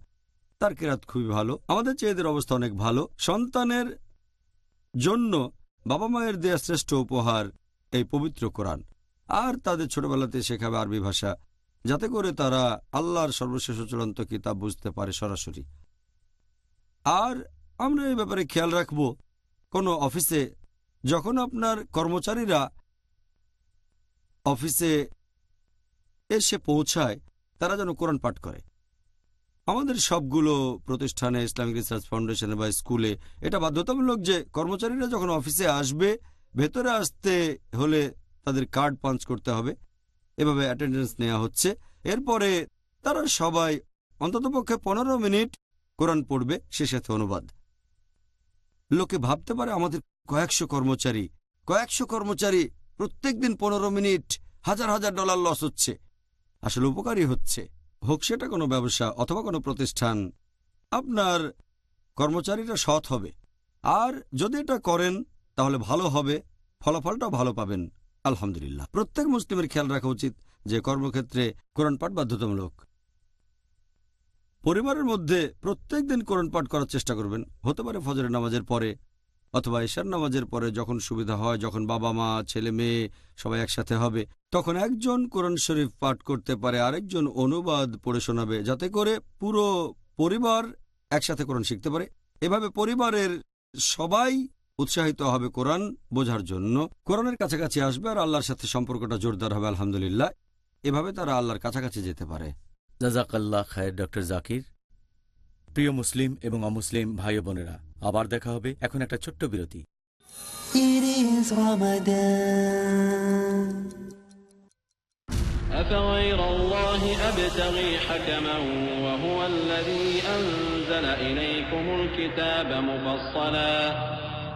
Speaker 3: তার কেরাত খুবই ভালো। আমাদের চেয়েদের অবস্থা অনেক ভালো। সন্তানের জন্য বাবা মায়ের দেয়া শ্রেষ্ঠ উপহার এই পবিত্র কোরআন। আর তাদের ছোটবেলাতে শেখাবে আরবি ভাষা, যাতে করে তারা আল্লাহর সর্বশেষ চূড়ান্ত কিতাব বুঝতে পারে সরাসরি। আর আমরা এই ব্যাপারে খেয়াল রাখব, কোনো অফিসে যখন আপনার কর্মচারীরা অফিসে এসে পৌঁছায়, তারা যেন কোরআন পাঠ করে। আমাদের সবগুলো প্রতিষ্ঠানে ইসলামিক রিসার্চ ফাউন্ডেশনে বা স্কুলে এটা বাধ্যতামূলক যে কর্মচারীরা যখন অফিসে আসবে, ভেতরে আসতে হলে তাদের কার্ড পাঞ্চ করতে হবে। এভাবে অ্যাটেন্ডেন্স নেওয়া হচ্ছে। এরপরে তারা সবাই অন্ততপক্ষে পনেরো মিনিট কোরআন পড়বে। সে সাথে অনুবাদ লোকে ভাবতে পারে আমাদের কয়েকশো কর্মচারী। কয়েকশো কর্মচারী প্রত্যেক দিন পনেরো মিনিট হাজার হাজার ডলার লস হচ্ছে। আসলে উপকারী হচ্ছে। হোক সেটা কোনো ব্যবসা অথবা কোনো প্রতিষ্ঠান, আপনার কর্মচারীরা সৎ হবে। আর যদি এটা করেন, তাহলে ভালো হবে। ফলাফলটাও ভালো পাবেন। আলহামদুলিল্লাহ। প্রত্যেক মুসলিমের খেয়াল রাখা উচিত যে কর্মক্ষেত্রে কোরআন পাঠ বাধ্যতামূলক। পরিবারের মধ্যে প্রত্যেক দিন কোরআন পাঠ করার চেষ্টা করবেন। হতে পারে ফজরের নামাজের পরে অথবা ঈশার নামাজের পরে যখন সুবিধা হয়, যখন বাবা মা, ছেলে মেয়ে সবাই একসাথে হবে, তখন একজন কোরআন শরীফ পাঠ করতে পারে, আরেকজন অনুবাদ পড়ে শোনাবে, যাতে করে পুরো পরিবার একসাথে কোরআন শিখতে পারে। এভাবে পরিবারের সবাই উৎসাহিত হবে কোরআন বোঝার জন্য কোরআনের কাছাকাছি আসবে আর আল্লাহর সাথে সম্পর্কটা জোরদার হবে আলহামদুলিল্লাহ এভাবে তারা আল্লাহর কাছাকাছি যেতে পারে
Speaker 2: জাজাকাল্লাহ খায়ের ডক্টর জাকির প্রিয় মুসলিম এবং অমুসলিম ভাই ও বোনেরা আবার দেখা হবে এখন একটা ছোট্ট বিরতি
Speaker 1: It is Ramadan.
Speaker 10: أفغير الله أبتغي حكما وهو الذي أنزل إليكم الكتاب مفصلا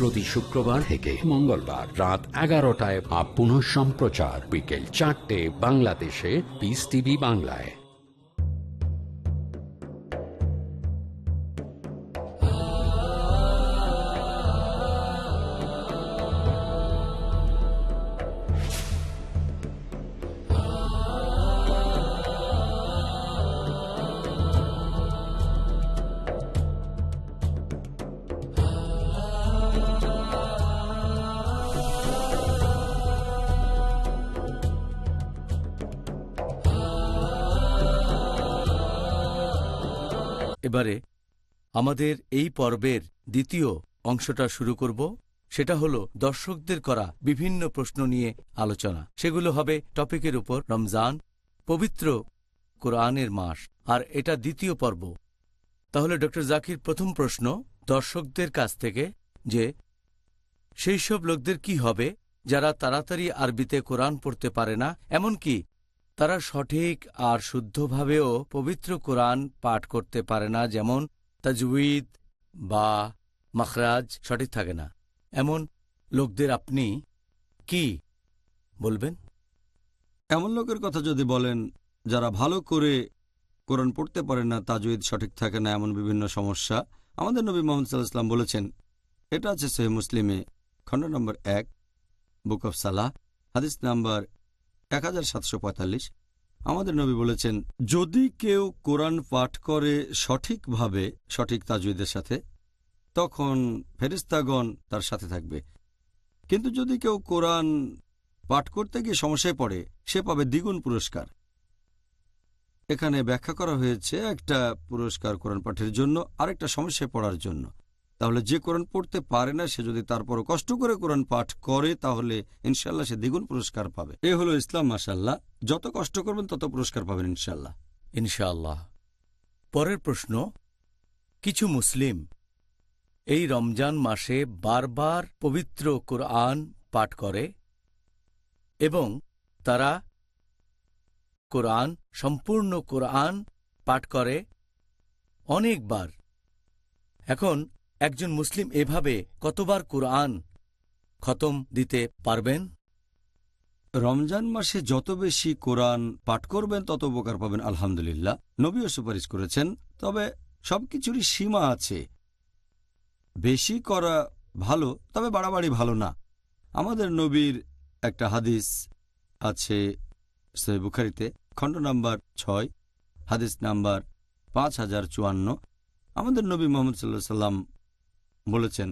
Speaker 7: প্রতি শুক্রবার থেকে মঙ্গলবার রাত এগারোটায় আপ পুনঃ সম্প্রচার বিকেল চারটে বাংলাদেশে পিস টিভি বাংলায়।
Speaker 2: আমাদের এই পর্বের দ্বিতীয় অংশটা শুরু করব। সেটা হলো দর্শকদের করা বিভিন্ন প্রশ্ন নিয়ে আলোচনা। সেগুলো হবে টপিকের উপর রমজান, পবিত্র কোরআনের মাস, আর এটা দ্বিতীয় পর্ব। তাহলে ডক্টর জাকির, প্রথম প্রশ্ন দর্শকদের কাছ থেকে যে, সেই সব লোকদের কি হবে যারা তাড়াতাড়ি আরবিতে কোরআন পড়তে পারে না? এমনকি তারা সঠিক আর শুদ্ধভাবেও পবিত্র কোরআন পাঠ করতে পারে না? যেমন তাজউইদ বা মখরাজ সঠিক থাকে না। এমন লোকদের আপনি কি বলবেন?
Speaker 3: এমন লোকের কথা যদি বলেন, যারা ভালো করে কোরআন পড়তে পারে না তাজুইদ সঠিক থাকে না, এমন বিভিন্ন সমস্যা। আমাদের নবী মোহাম্মদ সাল্লাহ ইসলাম বলেছেন, এটা আছে সহি মুসলিমে, খণ্ড নম্বর এক, বুক অফ সালাহ, হাদিস নাম্বার এক হাজার সাতশো পঁয়তাল্লিশ। আমাদের নবী বলেছেন, যদি কেউ কোরআন পাঠ করে সঠিকভাবে, সঠিক তাজুইদের সাথে, তখন ফেরিস্তাগণ তার সাথে থাকবে। কিন্তু যদি কেউ কোরআন পাঠ করতে গিয়ে সমস্যায় পড়ে, সে পাবে দ্বিগুণ পুরস্কার। এখানে ব্যাখ্যা করা হয়েছে একটা পুরস্কার কোরআন পাঠের জন্য, আরেকটা সমস্যায় পড়ার জন্য। তাহলে যে কোরআন পড়তে পারে না, সে যদি তারপরও কষ্ট করে কোরআন পাঠ করে, তাহলে ইনশাল্লাহ সে দ্বিগুণ পুরস্কার পাবে। এ হলো ইসলাম মাসাল্লাহ যত কষ্ট করবেন, তত পুরস্কার পাবেন ইনশাল্লাহ
Speaker 2: ইনশাআল্লাহ। পরের প্রশ্ন, কিছু মুসলিম এই রমজান মাসে বারবার পবিত্র কোরআন পাঠ করে এবং তারা কোরআন, সম্পূর্ণ কোরআন পাঠ করে অনেকবার। এখন একজন মুসলিম এভাবে কতবার কোরআন খতম দিতে পারবেন?
Speaker 3: রমজান মাসে যত বেশি কোরআন পাঠ করবেন, তত উপকার পাবেন, আলহামদুলিল্লাহ। নবীও সুপারিশ করেছেন, তবে সবকিছুরই সীমা আছে। বেশি করা ভালো, তবে বাড়াবাড়ি ভালো না। আমাদের নবীর একটা হাদিস আছে বুখারিতে, খণ্ড নাম্বার ছয়, হাদিস নাম্বার পাঁচ হাজার চুয়ান্ন। আমাদের নবী মোহাম্মদ সাল্লাহ সাল্লাম বলেছেন,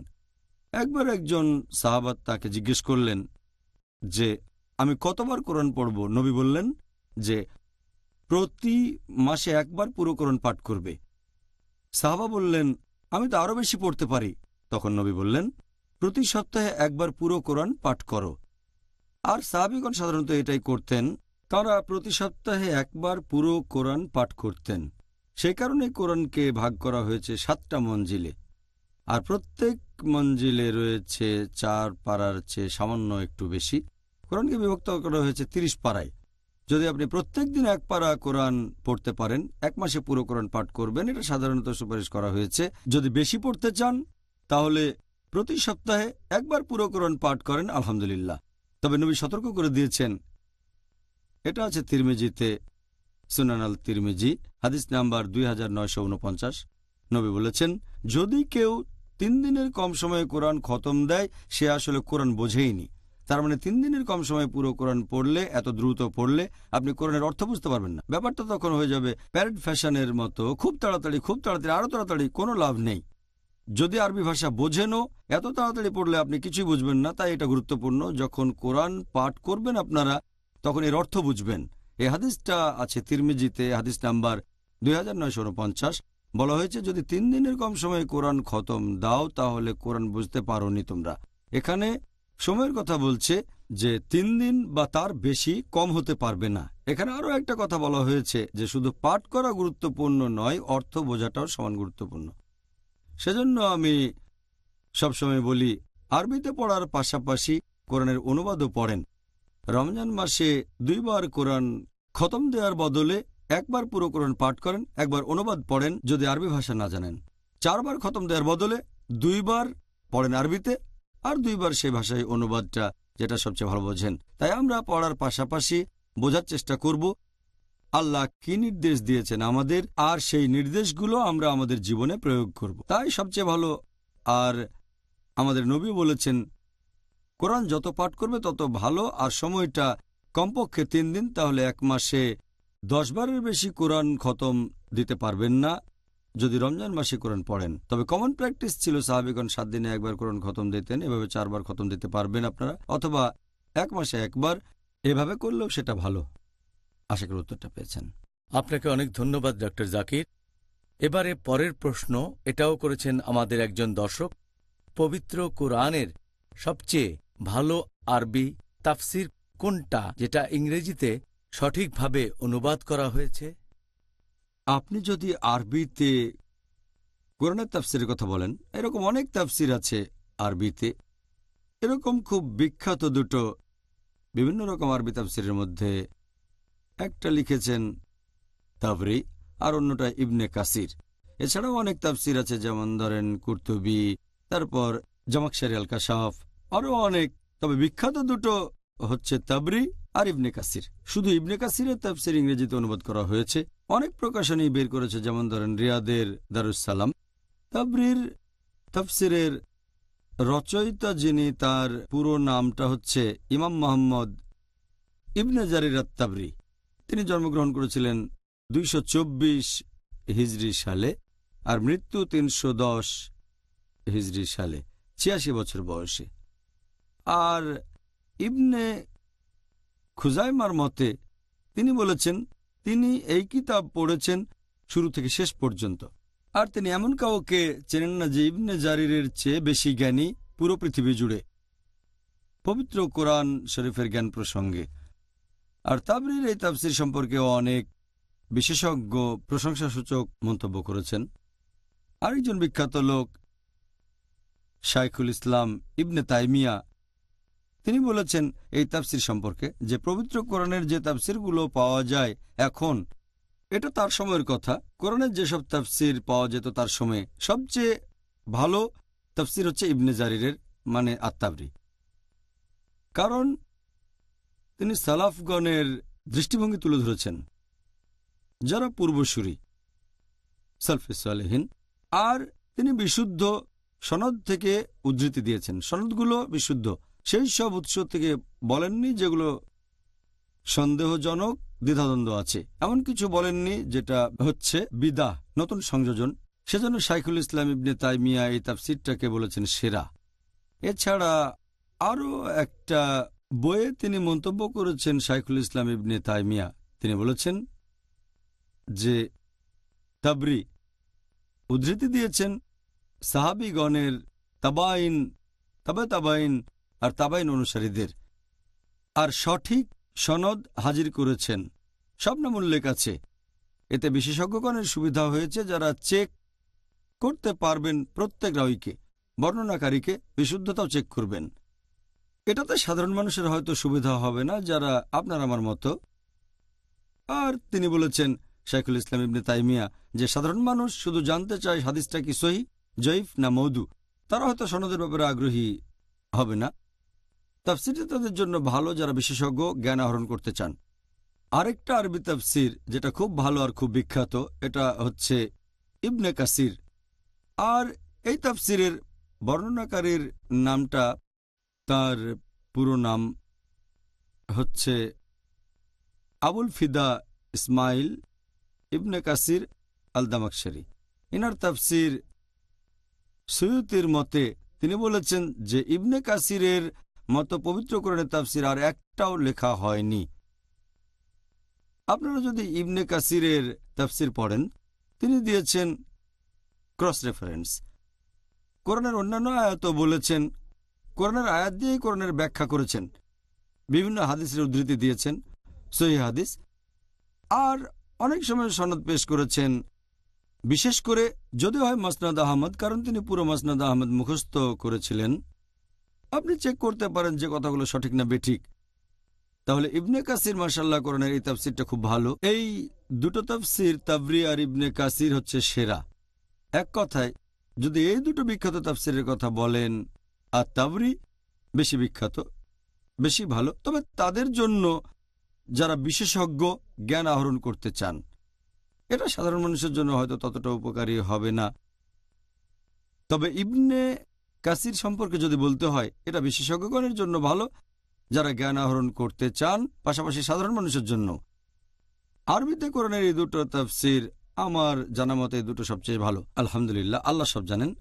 Speaker 3: একবার একজন সাহাবাত তাকে জিজ্ঞেস করলেন যে আমি কতবার কোরআন পড়ব? নবী বললেন যে, প্রতি মাসে একবার পুরো কোরআন পাঠ করবে। সাহাবা বললেন, আমি তো আরও বেশি পড়তে পারি। তখন নবী বললেন, প্রতি সপ্তাহে একবার পুরো কোরআন পাঠ করো। আর সাহাবিগণ সাধারণত এটাই করতেন, তারা প্রতি সপ্তাহে একবার পুরো কোরআন পাঠ করতেন। সেই কারণে কোরআনকে ভাগ করা হয়েছে সাতটা মঞ্জিলে। আর প্রত্যেক মঞ্জিলে রয়েছে চার পাড়ার চেয়ে সামান্য একটু বেশি। কোরআনকে বিভক্ত করা হয়েছে তিরিশ পাড়ায়। যদি আপনি প্রত্যেক দিন এক পাড়া কোরআন পড়তে পারেন, এক মাসে পুরো কোরআন পাঠ করবেন, এটা সাধারণত সুপারিশ করা হয়েছে। যদি বেশি পড়তে চান, তাহলে প্রতি সপ্তাহে একবার পুরো কোরআন পাঠ করেন, আলহামদুলিল্লাহ। তবে নবী সতর্ক করে দিয়েছেন, এটা আছে তিরমিজিতে, সুনান আল তিরমিজি, হাদিস নাম্বার দুই হাজার নয়শো ঊনপঞ্চাশ নবী বলেছেন, যদি কেউ তিন দিনের কম সময়ে কোরআন খতম দেয়, সে আসলে কোরআন বোঝেইনি তার মানে তিন দিনের কম সময়ে পুরো কোরআন পড়লে, এত দ্রুত পড়লে, আপনি কোরআনের অর্থ বুঝতে পারবেন না। ব্যাপারটা তখন হয়ে যাবে প্যারেড ফ্যাশনের মতো, খুব তাড়াতাড়ি খুব তাড়াতাড়ি, আরও তাড়াতাড়ি, কোনো লাভ নেই। যদি আরবি ভাষা বোঝেনও, এত তাড়াতাড়ি পড়লে আপনি কিছুই বুঝবেন না, তাই এটা গুরুত্বপূর্ণ। যখন কোরআন পাঠ করবেন আপনারা, তখন এর অর্থ বুঝবেন। এ হাদিসটা আছে তিরমিজিতে হাদিস নাম্বার দুই হাজার নয়শো পঞ্চাশ বলা হয়েছে, যদি তিন দিনের কম সময়ে কোরআন খতম, দাও তাহলে কোরআন বুঝতে পারোনি তোমরা। এখানে সময়ের কথা বলছে যে তিন দিন বা তার বেশি কম হতে পারবে না। এখানে আরও একটা কথা বলা হয়েছে যে শুধু পাঠ করা গুরুত্বপূর্ণ নয়, অর্থ বোঝাটাও সমান গুরুত্বপূর্ণ। সেজন্য আমি সবসময় বলি, আরবিতে পড়ার পাশাপাশি কোরআনের অনুবাদও পড়েন। রমজান মাসে দুইবার কোরআন খতম দেওয়ার বদলে একবার পুরো কোরআন পাঠ করেন, একবার অনুবাদ পড়েন যদি আরবি ভাষা না জানেন। চারবার খতম দেওয়ার বদলে দুইবার পড়েন আরবিতে আর দুইবার সেই ভাষায় অনুবাদটা যেটা সবচেয়ে ভালো বোঝেন। তাই আমরা পড়ার পাশাপাশি বোঝার চেষ্টা করব, আল্লাহ কি নির্দেশ দিয়েছেন আমাদের আর সেই নির্দেশগুলো আমরা আমাদের জীবনে প্রয়োগ করব। তাই সবচেয়ে ভালো, আর আমাদের নবী বলেছেন, কোরআন যত পাঠ করবে তত ভালো, আর সময়টা কমপক্ষে তিন দিন, তাহলে এক মাসে দশ বারের বেশি কোরআন খতম দিতে পারবেন না। যদি রমজান মাসে কোরআন পড়েন, তবে কমন প্র্যাকটিস ছিল সাহাবিগণ সাত দিনে একবার কোরআন খতম দিতেন, এভাবে চারবার খতম দিতে পারবেন আপনারা, অথবা এক মাসে একবার এভাবে করলেও সেটা ভালো। আশা করি উত্তরটা পেয়েছেন।
Speaker 2: আপনাকে অনেক ধন্যবাদ ডক্টর জাকির। এবারে পরের প্রশ্ন, এটাও করেছেন আমাদের একজন দর্শক। পবিত্র কোরআনের সবচেয়ে ভালো আরবি তাফসির কোনটা, যেটা ইংরেজিতে সঠিকভাবে অনুবাদ করা হয়েছে?
Speaker 3: আপনি যদি আরবিতে কোরআনের তাফসিরের কথা বলেন, এরকম অনেক তাফসির আছে আরবিতে। এরকম খুব বিখ্যাত দুটো বিভিন্ন রকম আরবি তাফসিরের মধ্যে একটা লিখেছেন তাবরি, আর অন্যটা ইবনে কাসির। এছাড়াও অনেক তাফসির আছে, যেমন ধরেন কুর্তুবি, তারপর জামাকশারি আল কাশাফ আরও অনেক। তবে বিখ্যাত দুটো হচ্ছে তাবরি আর ইবনে কাসির। শুধু ইবনে কাসিরের তাফসির ইংরেজিতে অনুবাদ করা হয়েছে। অনেক প্রকাশনী বের করেছে, যেমন ধরেন রিয়াদের দারুসালাম তাবরির তফসিরের রচয়িতা যিনি, তার পুরো নামটা হচ্ছে ইমাম মোহাম্মদ ইবনে জারির তাবরি তিনি জন্মগ্রহণ করেছিলেন দুইশো চব্বিশ হিজরি সালে আর মৃত্যু তিনশো দশ হিজরি সালে, ছিয়াশি বছর বয়সে। আর ইবনে খুজাইমার মতে তিনি বলেছেন তিনি এই কিতাব পড়েছেন শুরু থেকে শেষ পর্যন্ত। আর তিনি এমন কাউকে চেনেন না যে ইবনে জারিরের চেয়ে বেশি জ্ঞানী পুরো পৃথিবী জুড়ে। পবিত্র কোরআন শরীফের জ্ঞান প্রসঙ্গে। আর তাবরির এই তাফসির সম্পর্কে অনেক বিশেষজ্ঞ প্রশংসাসূচক মন্তব্য করেছেন। আরেকজন বিখ্যাত লোক, শাইখুল ইসলাম ইবনে তাইমিয়া তিনি বলেছেন, এই তাফসির সম্পর্কে যে পবিত্র কোরআনের যে তাফসিরগুলো পাওয়া যায় এখন, এটা তার সময়ের কথা। কোরআনের যেসব তাফসির পাওয়া যেত তার সময়ে, সবচেয়ে ভালো তাফসির হচ্ছে ইবনে জারিরের মানে আত্মাবরি। কারণ তিনি সালাফগণের দৃষ্টিভঙ্গি তুলে ধরেছেন। যারা পূর্বসূরি সালফিসালেহীন আর তিনি বিশুদ্ধ সনদ থেকে উদ্ধৃতি দিয়েছেন। সনদগুলো বিশুদ্ধ। সেই সব উৎস থেকে বলেননি যেগুলো সন্দেহজনক, দ্বিধাদ্বন্দ্ব আছে। এমন কিছু বলেননি যেটা হচ্ছে বিদা নতুন সংযোজন। সেজন্য শাইখুল ইসলাম ইবনে তাইমিয়া এই তাফসিরটাকে বলেছেন সেরা। এছাড়া আরও একটা বইয়ে তিনি মন্তব্য করেছেন শাইখুল ইসলাম ইবনে তাইমিয়া। তিনি বলেছেন যে, তাবরি উদ্ধৃতি দিয়েছেন সাহাবিগণের তাবাইন, তাবে তাবাইন আর তাবাইন অনুসারীদের। আর সঠিক সনদ হাজির করেছেন। সব নাম উল্লেখ আছে। এতে বিশেষজ্ঞগণের সুবিধা হয়েছে যারা চেক করতে পারবেন প্রত্যেক রাউইকে বর্ণনাকারীকে বিশুদ্ধতাও চেক করবেন। এটাতে সাধারণ মানুষের হয়তো সুবিধা হবে না যারা আপনার আমার মতো। আর তিনি বলেছেন, শাইখুল ইসলাম ইবনে তাইমিয়া, যে সাধারণ মানুষ শুধু জানতে চায় হাদিসটা কি সহি, জয়ীফ না মৌদু, তারা হয়তো সনদের ব্যাপারে আগ্রহী হবে না। তাফসিরটা তাদের জন্য ভালো যারা বিশেষজ্ঞ জ্ঞান আহরণ করতে চান। আরেকটা আরবি তাফসির যেটা খুব ভালো আর খুব বিখ্যাত, এটা হচ্ছে ইবনে কাসির। আর এই তাফসিরের বর্ণনাকারীর নামটা, তার পুরো নাম হচ্ছে Abul Fida Ismail ibn Kathir al Dimashqi inner তাফসির সৈয়তির মতে তিনি বলেছেন যে ইবনে কাসিরের মতো পবিত্র কোরআনের তাফসির আর একটাও লেখা হয়নি। আপনারা যদি ইবনে কাসিরের তাফসির পড়েন, তিনি দিয়েছেন ক্রস রেফারেন্স কোরআনের অন্যান্য আয়াতও বলেছেন, কোরআনের আয়াত দিয়েই কোরআনের ব্যাখ্যা করেছেন। বিভিন্ন হাদিসের উদ্ধৃতি দিয়েছেন, সহি হাদিস। আর অনেক সময় সনদ পেশ করেছেন, বিশেষ করে যদি হয় মাসনাদ আহমদ, কারণ তিনি পুরো মাসনাদ আহমদ মুখস্থ করেছিলেন। আপনি চেক করতে পারেন যে কথাগুলো সঠিক না বেঠিক। তাহলে ইবনে কাসির মার্শাল্লাহ কোরআনের এই তাফসিরটা খুব ভালো। এই দুটো তাফসির, তাবরি আর ইবনে কাসির হচ্ছে সেরা। এক কথায়, যদি এই দুটো বিখ্যাত তাফসিরের কথা বলেন, আর তাবরি বেশি বিখ্যাত, বেশি ভালো, তবে তাদের জন্য যারা বিশেষজ্ঞ জ্ঞান আহরণ করতে চান, এটা সাধারণ মানুষের জন্য হয়তো ততটা উপকারী হবে না। তবে ইবনে কাসির সম্পর্কে যদি বলতে হয় এটা বিশেষজ্ঞগণের জন্য ভালো। যারা জ্ঞান আহরণ করতে চান পাশাপাশি সাধারণ মানুষের জন্য আরবিতে কোরআনের এই দুটো তাফসির আমার জানা মতে এই দুটো সবচেয়ে ভালো। আলহামদুলিল্লাহ আল্লাহ সব জানেন।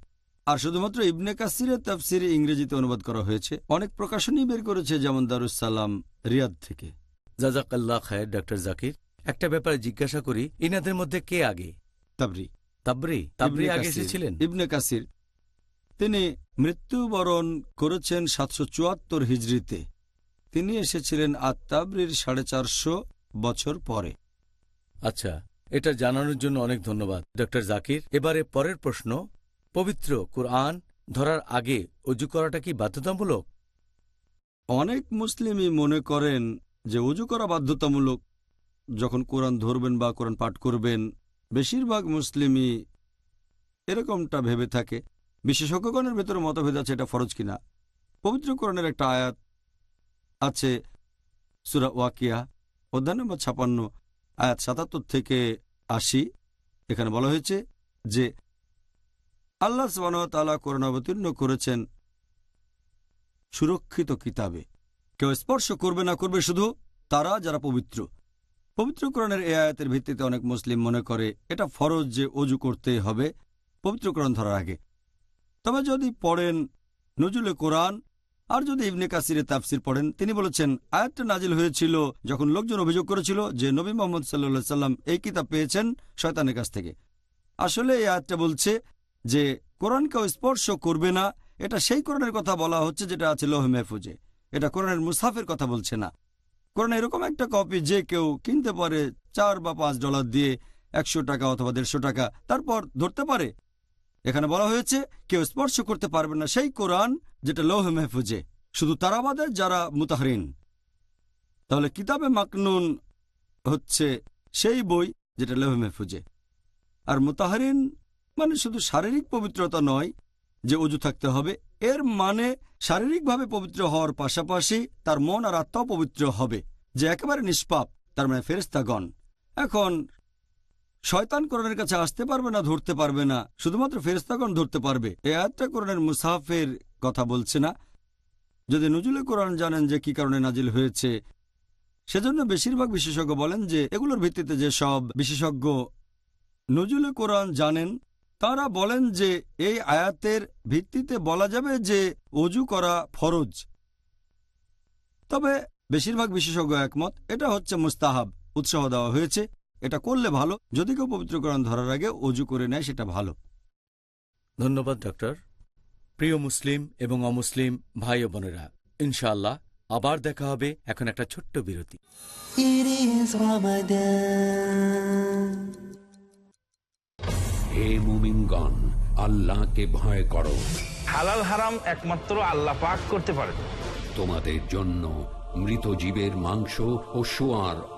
Speaker 3: আর শুধুমাত্র ইবনে কাসিরের তাফসির ইংরেজিতে অনুবাদ করা হয়েছে। অনেক প্রকাশনী বের করেছে যেমন দারুসালাম রিয়াদ থেকে।
Speaker 2: জাজাকাল্লাহ খায়ের ডক্টর জাকির। একটা ব্যাপারে জিজ্ঞাসা করি ইনাদের মধ্যে কে আগে?
Speaker 3: তাবরি।
Speaker 2: তাবরি? তাবরি আগে এসেছিলেন?
Speaker 3: ইবনে কাসির। তিনি মৃত্যুবরণ করেছেন সাতশো চুয়াত্তর হিজড়িতে। তিনি এসেছিলেন আত্মাবরির সাড়ে চারশো বছর পরে।
Speaker 2: আচ্ছা এটা জানানোর জন্য অনেক ধন্যবাদ ডক্টর জাকির। এবারে পরের প্রশ্ন পবিত্র কোরআন ধরার আগে অজু করাটা কি বাধ্যতামূলক?
Speaker 3: অনেক মুসলিমই মনে করেন যে উজু করা বাধ্যতামূলক। যখন কোরআন ধরবেন বা কোরআন পাঠ করবেন বেশিরভাগ মুসলিমই এরকমটা ভেবে থাকে। বিশেষজ্ঞগণের ভেতরে মতভেদ আছে এটা ফরজ কিনা। পবিত্র কোরআনের একটা আয়াত আছে, সুরা ওয়াকিয়া, অধ্যায় নম্বর ছাপান্ন, আয়াত সাতাত্তর থেকে আশি। এখানে বলা হয়েছে যে, আল্লাহ তাআলা কোরআন অবতীর্ণ করেছেন সুরক্ষিত কিতাবে। কেউ স্পর্শ করবে না করবে শুধু তারা যারা পবিত্র। পবিত্র কোরআনের এ আয়াতের ভিত্তিতে অনেক মুসলিম মনে করে, এটা ফরজ যে অজু করতে হবে পবিত্র কোরআন ধরার আগে। তবে যদি পড়েন নজুলে কোরআন, আর যদি ইবনে কাসিরে তাফসির পড়েন, তিনি বলেছেন, আয়াতটা নাজিল হয়েছিল যখন লোকজন অভিযোগ করেছিল যে নবী মোহাম্মদ সাল্লা সাল্লাম এই কিতাব পেয়েছেন শয়তানের কাছ থেকে। আসলে এই আয়াতটা বলছে যে কোরআনকেও স্পর্শ করবে না, এটা সেই কোরআনের কথা বলা হচ্ছে যেটা আছে লোহ মেহফুজে। এটা কোরআনের মুসাফের কথা বলছে না। কোরআন এরকম একটা কপি যে কেউ কিনতে পারে চার বা পাঁচ ডলার দিয়ে একশো টাকা অথবা দেড়শো টাকা, তারপর ধরতে পারে এখানে বলা হয়েছে, কেউ স্পর্শ করতে পারবে না সেই কোরআন যেটা লৌহ মেহফুজে, শুধু তারা বাদে যারা মুতাহরিন। তাহলে কিতাবে মাকনুন হচ্ছে সেই বই যেটা লৌহ মেহফুজে। আর মুতাহরিন মানে শুধু শারীরিক পবিত্রতা নয় যে অজু থাকতে হবে, এর মানে শারীরিকভাবে পবিত্র হওয়ার পাশাপাশি তার মন আর আত্মাও পবিত্র হবে, যে একেবারে নিষ্পাপ, তার মানে ফেরেস্তাগণ এখন শয়তান কোরআনের কাছে আসতে পারবে না, ধরতে পারবে না। শুধুমাত্র ফেরেস্তাগণ ধরতে পারবে। এ আয়াতটা কোরআনের মুসাফের কথা বলছে না। যদি নজুলে কোরআন জানেন যে কি কারণে নাজিল হয়েছে, সেজন্য বেশিরভাগ বিশেষজ্ঞ বলেন যে এগুলোর ভিত্তিতে যে সব বিশেষজ্ঞ নজুলে কোরআন জানেন, তারা বলেন যে এই আয়াতের ভিত্তিতে বলা যাবে যে অজু করা ফরজ। তবে বেশিরভাগ বিশেষজ্ঞ একমত, এটা হচ্ছে মুস্তাহাব, উৎসাহ দেওয়া হয়েছে। এটা করলে ভালো। যদি কেউ পবিত্রকরণ ধরার আগে অজু করে নেয় সেটা ভালো।
Speaker 2: ধন্যবাদ ডক্টর প্রিয় মুসলিম এবং অমুসলিম ভাই ও বোনেরা ইনশাআল্লাহ আবার দেখা হবে এখন একটা ছোট্ট বিরতি.
Speaker 7: হে মুমিনগণ আল্লাহকে ভয় করো।
Speaker 11: হালাল হারাম একমাত্র আল্লাহ পাক করতে পারেন
Speaker 7: তোমাদের জন্য মৃত জীবের মাংস ও সোয়ার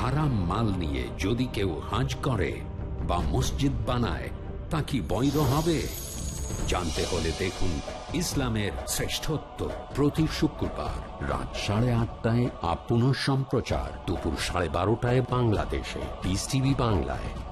Speaker 7: হারাম মাল নিয়ে যদি কেউ হাজ করে বা মসজিদ বানায়, তা কি বৈধ হবে? জানতে হলে দেখুন ইসলামের শ্রেষ্ঠত্ব প্রতি শুক্রবার রাত সাড়ে আটটায় আপন সম্প্রচার দুপুর সাড়ে বারোটায় বাংলাদেশে। বিস বাংলায়।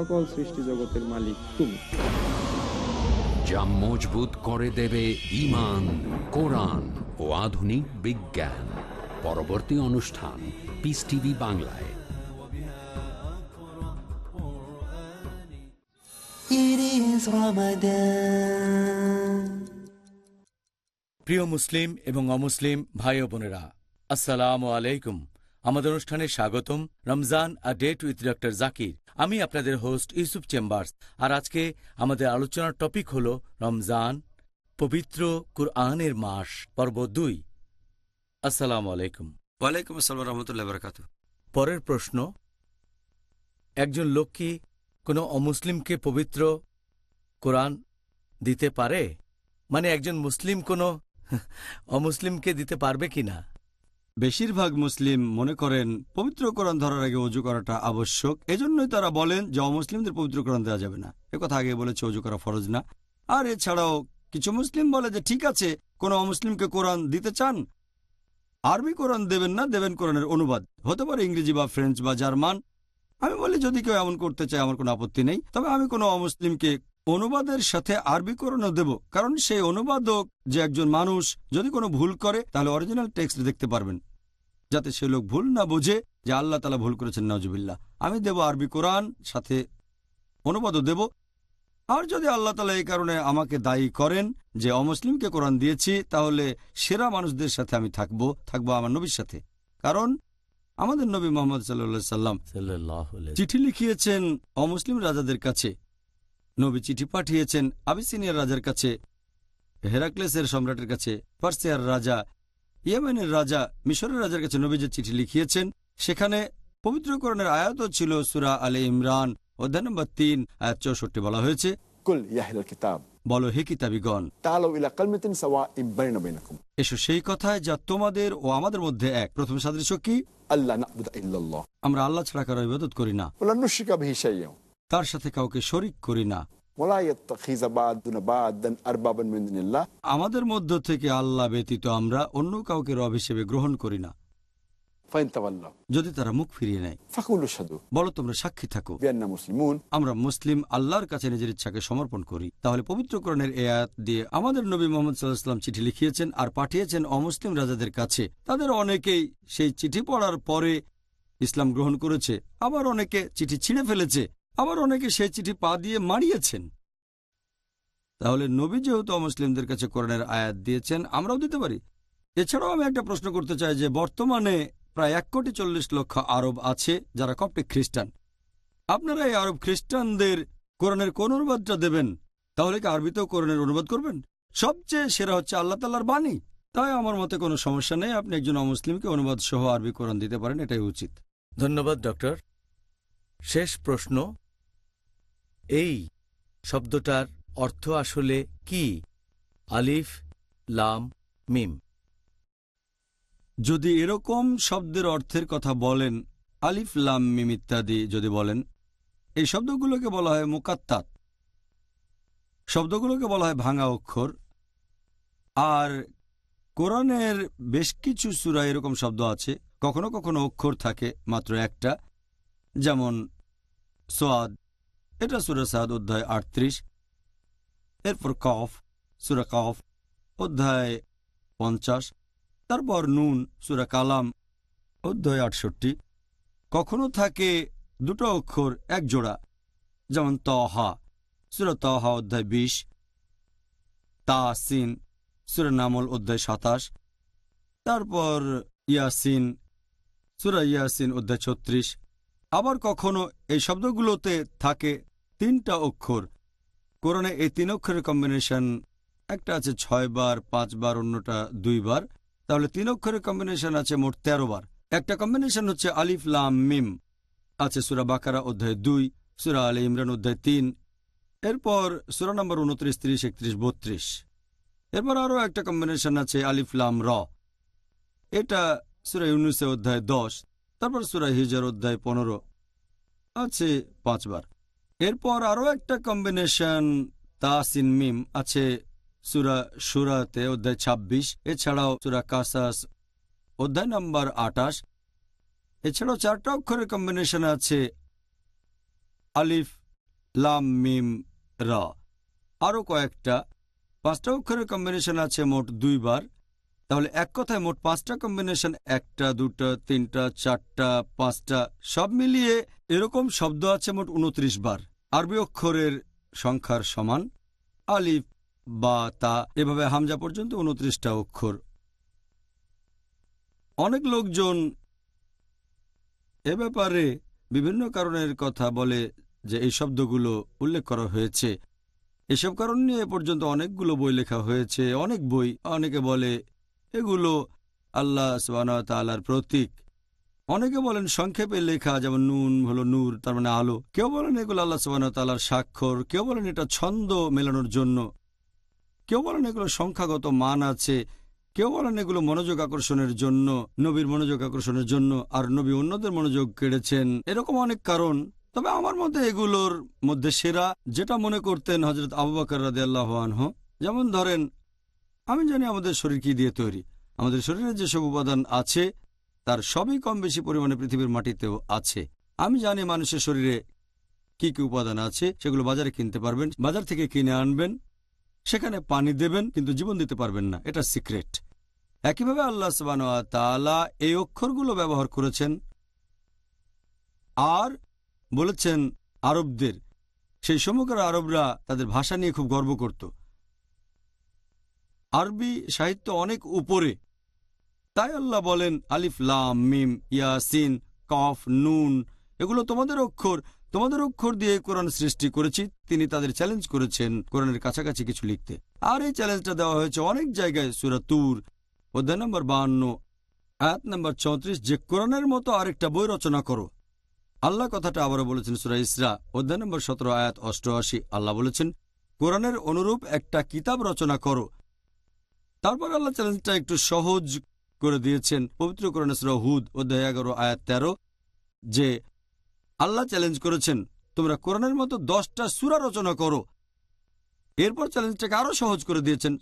Speaker 12: সকল সৃষ্টি জগতের মালিক তুমি।
Speaker 7: যা মজবুত করে দেবে ইমান কোরআন ও আধুনিক বিজ্ঞান। পরবর্তী অনুষ্ঠান পিস টিভি বাংলায়.
Speaker 2: প্রিয় মুসলিম এবং অমুসলিম ভাই ও বোনেরা আসসালামু আলাইকুম। আমাদের অনুষ্ঠানে স্বাগতম। Ramzan a date with doctor Zakir. আমি আপনাদের হোস্ট ইউসুফ চেম্বার্স। আর আজকে আমাদের আলোচনার টপিক হল রমজান পবিত্র কুরআনের মাস পর্ব দুই। আসসালাম আলাইকুম।
Speaker 3: ওয়ালাইকুম আসসালাম রহমতুল্লাহ বরকাত
Speaker 2: পরের প্রশ্ন একজন লোক কি কোনো অমুসলিমকে পবিত্র কোরআন দিতে পারে? মানে একজন মুসলিম কোনো অমুসলিমকে দিতে পারবে কিনা
Speaker 3: বেশিরভাগ মুসলিম মনে করেন পবিত্র কোরআন ধরার আগে অজু করাটা আবশ্যক। এজন্যই তারা বলেন যে অমুসলিমদের পবিত্র কোরআন দেওয়া যাবে না। কথা আগে বলেছে অজু করা ফরজ না। আর এছাড়াও কিছু মুসলিম বলে যে, ঠিক আছে, কোনো অমুসলিমকে কোরআন দিতে চান? আরবি কোরআন দেবেন না, দেবেন কোরআনের অনুবাদ। হতে পারে ইংরেজি বা ফ্রেঞ্চ বা জার্মান। আমি বলি, যদি কেউ এমন করতে চায়, আমার কোনো আপত্তি নেই। তবে আমি কোনো অমুসলিমকে অনুবাদের সাথে আরবি কোরআনও দেব কারণ সেই অনুবাদক যে একজন মানুষ যদি কোনো ভুল করে তাহলে অরিজিনাল টেক্সট দেখতে পারবেন যাতে সে লোক ভুল না বোঝে যে আল্লাহ তালা ভুল করেছেন নজবিল্লা আমি দেব আরবি কোরআন সাথে অনুবাদও দেব। আর যদি আল্লাহ তালা এই কারণে আমাকে দায়ী করেন যে অমুসলিমকে কোরআন দিয়েছি তাহলে সেরা মানুষদের সাথে আমি থাকব থাকব আমার নবীর সাথে। কারণ আমাদের নবী মোহাম্মদ সাল্লা সাল্লাম চিঠি লিখিয়েছেন অমুসলিম রাজাদের কাছে। নবী চিঠি পাঠিয়েছেন আবিসিনিয়ার রাজার কাছে হেরাক্লেসের সম্রাটের কাছে পার্সিয়ার রাজা ইয়েমেনের রাজা মিশরের রাজার কাছে নবী যে চিঠি লিখিয়েছেন সেখানে পবিত্রকরণের আয়াতও ছিল সুরা আলে ইমরান অধ্যায় নম্বর তিন আয়াত চৌষট্টি বলা হয়েছে। বলো হে কিতাবিগণ। এসো সেই কথায় যা তোমাদের ও আমাদের মধ্যে এক। প্রথম সাদৃশ্য কি?
Speaker 9: আল্লাহ
Speaker 3: আমরা আল্লাহ ছাড়া কারও ইবাদত করি না। তার সাথে কাউকে শরিক করি না। আমাদের মধ্য থেকে আল্লাহ ব্যতীত আমরা অন্য কাউকে রব হিসেবে গ্রহণ করি না। যদি তারা মুখ ফিরিয়ে নেয়। বলো তোমরা সাক্ষী থাকো। আমরা মুসলিম আল্লাহর কাছে নিজের ইচ্ছাকে সমর্পণ করি। তাহলে পবিত্রকরণের এ আয়াত দিয়ে আমাদের নবী মোহাম্মদ সাল্লাহাম চিঠি লিখিয়েছেন আর পাঠিয়েছেন অমুসলিম রাজাদের কাছে। তাদের অনেকেই সেই চিঠি পড়ার পরে ইসলাম গ্রহণ করেছে আবার অনেকে চিঠি ছিঁড়ে ফেলেছে। আবার অনেকে সেই চিঠি পা দিয়ে মারিয়েছেন। তাহলে নবী যেহেতু অমুসলিমদের কাছে কোরআনের আয়াত দিয়েছেন, আমরাও দিতে পারি। এছাড়াও আমি একটা প্রশ্ন করতে চাই যে, বর্তমানে প্রায় এক কোটি চল্লিশ লক্ষ আরব আছে যারা কপ্টিক খ্রিস্টান। আপনারা এই আরব খ্রিস্টানদের কোরআনের কোন অনুবাদটা দেবেন? তাহলে কি আরবিতেও কোরআনের অনুবাদ করবেন? সবচেয়ে সেরা হচ্ছে আল্লাহ তাল্লার বাণী। তাই আমার মতে কোনো সমস্যা নেই, আপনি একজন অমুসলিমকে অনুবাদ সহ আরবি কোরআন দিতে পারেন, এটাই উচিত।
Speaker 2: ধন্যবাদ, ডক্টর। শেষ প্রশ্ন, এই শব্দটার অর্থ আসলে কি? আলিফ, লাম, মিম।
Speaker 3: যদি এরকম শব্দের অর্থের কথা বলেন, আলিফ, লাম, মিম ইত্যাদি যদি বলেন, এই শব্দগুলোকে বলা হয় মুকাত্তাত। শব্দগুলোকে বলা হয় ভাঙা অক্ষর। আর কোরআনের বেশ কিছু সুরা এরকম শব্দ আছে, কখনো কখনো অক্ষর থাকে, মাত্র একটা। যেমন সোয়াদ, এটা সুরা সাদ অধ্যায় আটত্রিশ। এরপর কফ, সুরা কফ অধ্যায় পঞ্চাশ। তারপর নুন, সুরা কালাম অধ্যায় আটষট্টি। কখনো থাকে দুটো অক্ষর এক জোড়া, যেমন তহা, সুরা তহা অধ্যায় বিশ। তাসিন সুরা নামল অধ্যায় সাতাশ। তারপর ইয়াসিন, সুরা ইয়াসিন অধ্যায় ছত্রিশ। আবার কখনো এই শব্দগুলোতে থাকে তিনটা অক্ষর। কোরআনে এই তিন অক্ষরের কম্বিনেশন একটা আছে ছয় বার, পাঁচ বার, অন্যটা দুই বার। তাহলে তিন অক্ষরের কম্বিনেশন আছে মোট তেরো বার। একটা কম্বিনেশন হচ্ছে আলিফ, লাম, মিম। আছে সুরা বাকারা অধ্যায় দুই, সুরা আলী ইমরান অধ্যায় তিন। এরপর সুরা নম্বর উনত্রিশ, তিরিশ, একত্রিশ, বত্রিশ। এরপর আরও একটা কম্বিনেশন আছে আলিফ, লাম, র। এটা সুরা ইউনুসে অধ্যায় দশ। তারপর সুরা হিজার অধ্যায় পনেরো আছে পাঁচবার। এরপর আরও একটা কম্বিনেশন তাসিন মিম আছে সুরা সুরাতে অধ্যায় ২৬ এছাড়াও সুরা কাসাস অধ্যায় নম্বর আটাশ এছাড়াও চারটা অক্ষরের কম্বিনেশন আছে আলিফ, লাম, মিম, র। আরও কয়েকটা, পাঁচটা অক্ষরের কম্বিনেশন আছে মোট দুইবার। তাহলে এক কথায় মোট পাঁচটা কম্বিনেশন একটা, দুটা, তিনটা, চারটা, পাঁচটা, সব মিলিয়ে এরকম শব্দ আছে মোট উনত্রিশ বার। আরবি অক্ষরের সংখ্যার সমান, আলিফ, বা, তা, এভাবে হামজা পর্যন্ত উনত্রিশটা অক্ষর। অনেক লোকজন এ ব্যাপারে বিভিন্ন কারণের কথা বলে যে এই শব্দগুলো উল্লেখ করা হয়েছে। এসব কারণ নিয়ে পর্যন্ত অনেকগুলো বই লেখা হয়েছে, অনেক বই, অনেকে বলে এগুলো আল্লাহ তালার প্রতীক। অনেকে বলেন সংক্ষেপে লেখা যেমন নুন হলো নূর, তার মানে আলো। কেউ বলেন এগুলো আল্লাহ তালার স্বাক্ষর, কেউ বলেন এটা ছন্দ মেলানোর জন্য। কেউ বলেন এগুলো সংখ্যাগত মান আছে, কেউ বলেন এগুলো মনোযোগ আকর্ষণের জন্য, নবীর মনোযোগ আকর্ষণের জন্য, আর নবী অন্যদের মনোযোগ কেড়েছেন। এরকম অনেক কারণ। তবে আমার মধ্যে এগুলোর মধ্যে সেরা যেটা মনে করতেন হজরত আবু বাকর রাদে আল্লাহানহ যেমন ধরেন আমি জানি আমাদের শরীর কি দিয়ে তৈরি। আমাদের শরীরে যেসব উপাদান আছে, তার সবই কম বেশি পরিমাণে পৃথিবীর মাটিতেও আছে। আমি জানি মানুষের শরীরে কি কি উপাদান আছে, সেগুলো বাজারে কিনতে পারবেন, বাজার থেকে কিনে আনবেন, সেখানে পানি দেবেন, কিন্তু জীবন দিতে পারবেন না। এটা সিক্রেট। একইভাবে আল্লাহ তালা এই অক্ষরগুলো ব্যবহার করেছেন আর বলেছেন আরবদের। সেই সময়কার আরবরা তাদের ভাষা নিয়ে খুব গর্ব করত। আরবি সাহিত্য অনেক উপরে। তাই আল্লাহ বলেন, আলিফ, লাম, মিম, ইয়াসিন, কফ, নুন, এগুলো তোমাদের অক্ষর। তোমাদের অক্ষর দিয়ে কোরআন সৃষ্টি করেছি, তিনি তাদের চ্যালেঞ্জ করেছেন কোরআনের কাছাকাছি কিছু লিখতে। আর এই চ্যালেঞ্জটা দেওয়া হয়েছে অনেক জায়গায় সুরাতুর অধ্যায় নম্বর বাহান্ন, আয়াত নম্বর চৌত্রিশ, যে কোরআনের মতো আরেকটা বই রচনা করো। আল্লাহ কথাটা আবারও বলেছেন সুরা ইসরা, অধ্যায় নম্বর সতেরো, আয়াত অষ্টআশি। আল্লাহ বলেছেন, কোরআনের অনুরূপ একটা কিতাব রচনা করো তারপর আল্লাহ চ্যালেঞ্জটা একটু সহজ করে দিয়েছেন। পবিত্র কোরআন সুরা হুদ, অধ্যায় এগারো, আয়াত তেরো, যে আল্লাহ চ্যালেঞ্জ করেছেন, তোমরা কোরআনের মতো দশটা সুরা রচনা করো। এরপর চ্যালেঞ্জটাকে আরও সহজ করে দিয়েছেন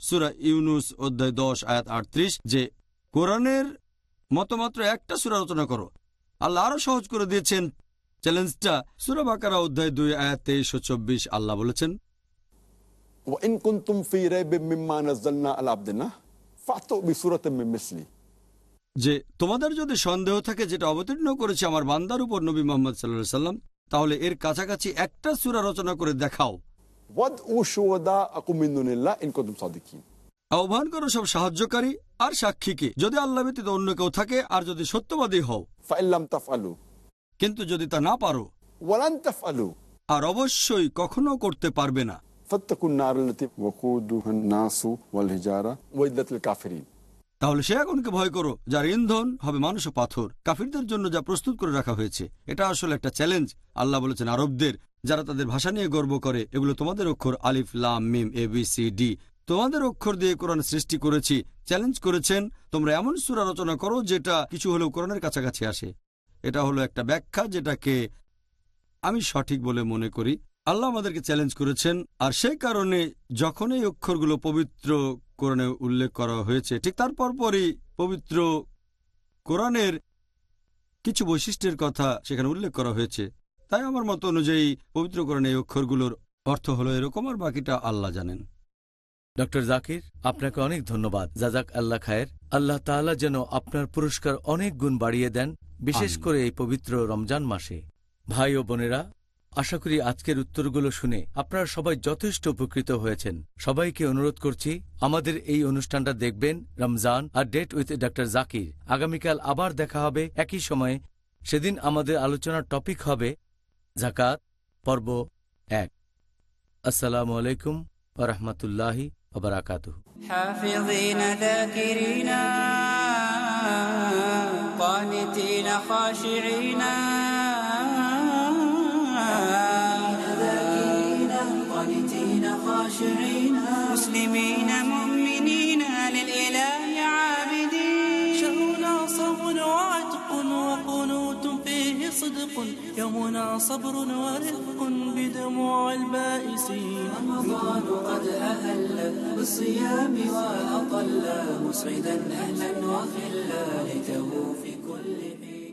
Speaker 3: সুরা ইউনুস, অধ্যায় দশ, আয়াত আটত্রিশ, যে কোরআনের মতো মাত্র একটা সুরা রচনা করো। আল্লাহ আরও সহজ করে দিয়েছেন চ্যালেঞ্জটা। সুরা বাকারা, অধ্যায় দুই, আয়াত তেইশ ও চব্বিশ, আল্লাহ বলেছেন
Speaker 9: وإن كنتم في ريب مما نزلنا على عبدنا فأتوا بسورة من مثله
Speaker 3: যে তোমাদের যদি সন্দেহ থাকে যেটা অবতীর্ণ করেছে আমার বান্দার উপর নবী মোহাম্মদ সাল্লাহ সাল্লাম তাহলে এর কাছাকাছি একটা সুরা রচনা করে দেখাও
Speaker 9: وادعوا شهداءكم من دون الله إن كنتم صادقين
Speaker 3: আহ্বান করো সব সাহায্যকারী আর সাক্ষীকে যদি আল্লাহ ব্যতীত অন্য কেউ থাকে আর যদি সত্যবাদী হও
Speaker 9: فإن لم تفعلوا
Speaker 3: কিন্তু যদি তা না পারো
Speaker 9: ولن تفعلوا
Speaker 3: আর অবশ্যই কখনো করতে পারবে না তাহলে সে আগুনকে ভয় করো, যার ইন্ধন হবে মানুষ ও পাথর। কাফিরদের জন্য যা প্রস্তুত করে রাখা হয়েছে, এটা আসলে একটা চ্যালেঞ্জ আল্লাহ বলেছেন, আরবদের যারা তাদের ভাষা নিয়ে গর্ব করে, এগুলো তোমাদের অক্ষর আলিফ, লাম, মিম, এ, বি, সি, ডি। তোমাদের অক্ষর দিয়ে কোরআন সৃষ্টি করেছি চ্যালেঞ্জ করেছেন, তোমরা এমন সুরা রচনা করো যেটা কিছু হলেও কোরআনের কাছাকাছি আসে। এটা হলো একটা ব্যাখ্যা যেটাকে আমি সঠিক বলে মনে করি। আল্লাহ আমাদেরকে চ্যালেঞ্জ করেছেন আর সেই কারণে যখন এই অক্ষরগুলো পবিত্র কোরআনে উল্লেখ করা হয়েছে ঠিক তারপর পরই পবিত্র কোরআনের কিছু বৈশিষ্ট্যের কথা সেখানে উল্লেখ করা হয়েছে। তাই আমার মত অনুযায়ী পবিত্র কোরআনে এই অক্ষরগুলোর অর্থ হলো এরকম আর বাকিটা আল্লাহ জানেন।
Speaker 2: ডক্টর জাকির আপনাকে অনেক ধন্যবাদ। জাজাক আল্লাহ খায়ের। আল্লাহ তাআলা যেন আপনার পুরস্কার অনেক গুণ বাড়িয়ে দেন বিশেষ করে এই পবিত্র রমজান মাসে। ভাই ও বোনেরা আশা করি আজকের উত্তরগুলো শুনে আপনারা সবাই যথেষ্ট উপকৃত হয়েছেন সবাইকে অনুরোধ করছি আমাদের এই অনুষ্ঠানটা দেখবেন রমজান আর ডেট উইথ ডক্টর জাকির আগামীকাল আবার দেখা হবে একই সময়ে সেদিন আমাদের আলোচনার টপিক হবে জাকাত পর্ব এক আসসালামু আলাইকুম ওরহমতুল্লাহি ওবরাকাতুহ
Speaker 13: حافظين ذاكرين قانتين خاشعين ذاكرين قانتين خاشعين. مسلمين مؤمنين للإله عابدين. شهرنا صوم وعتق وقنوت فيه صدق. يومنا صبر ورفق بدموع البائسين. رمضان قد أهل بالصيام وأطل. مسعدا أهلا وخلا ليته في كل حين.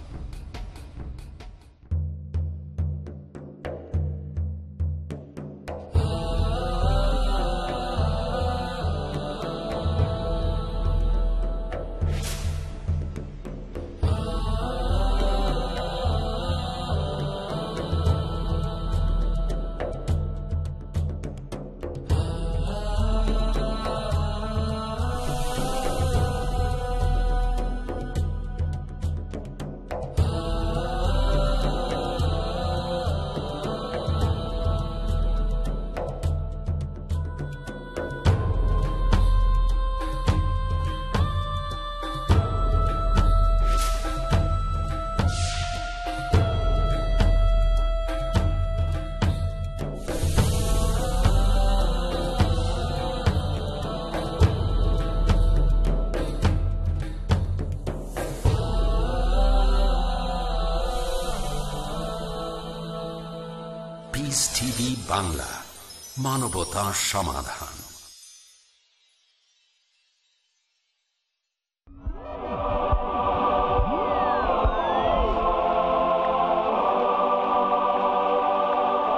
Speaker 7: মানবতা সমাধান।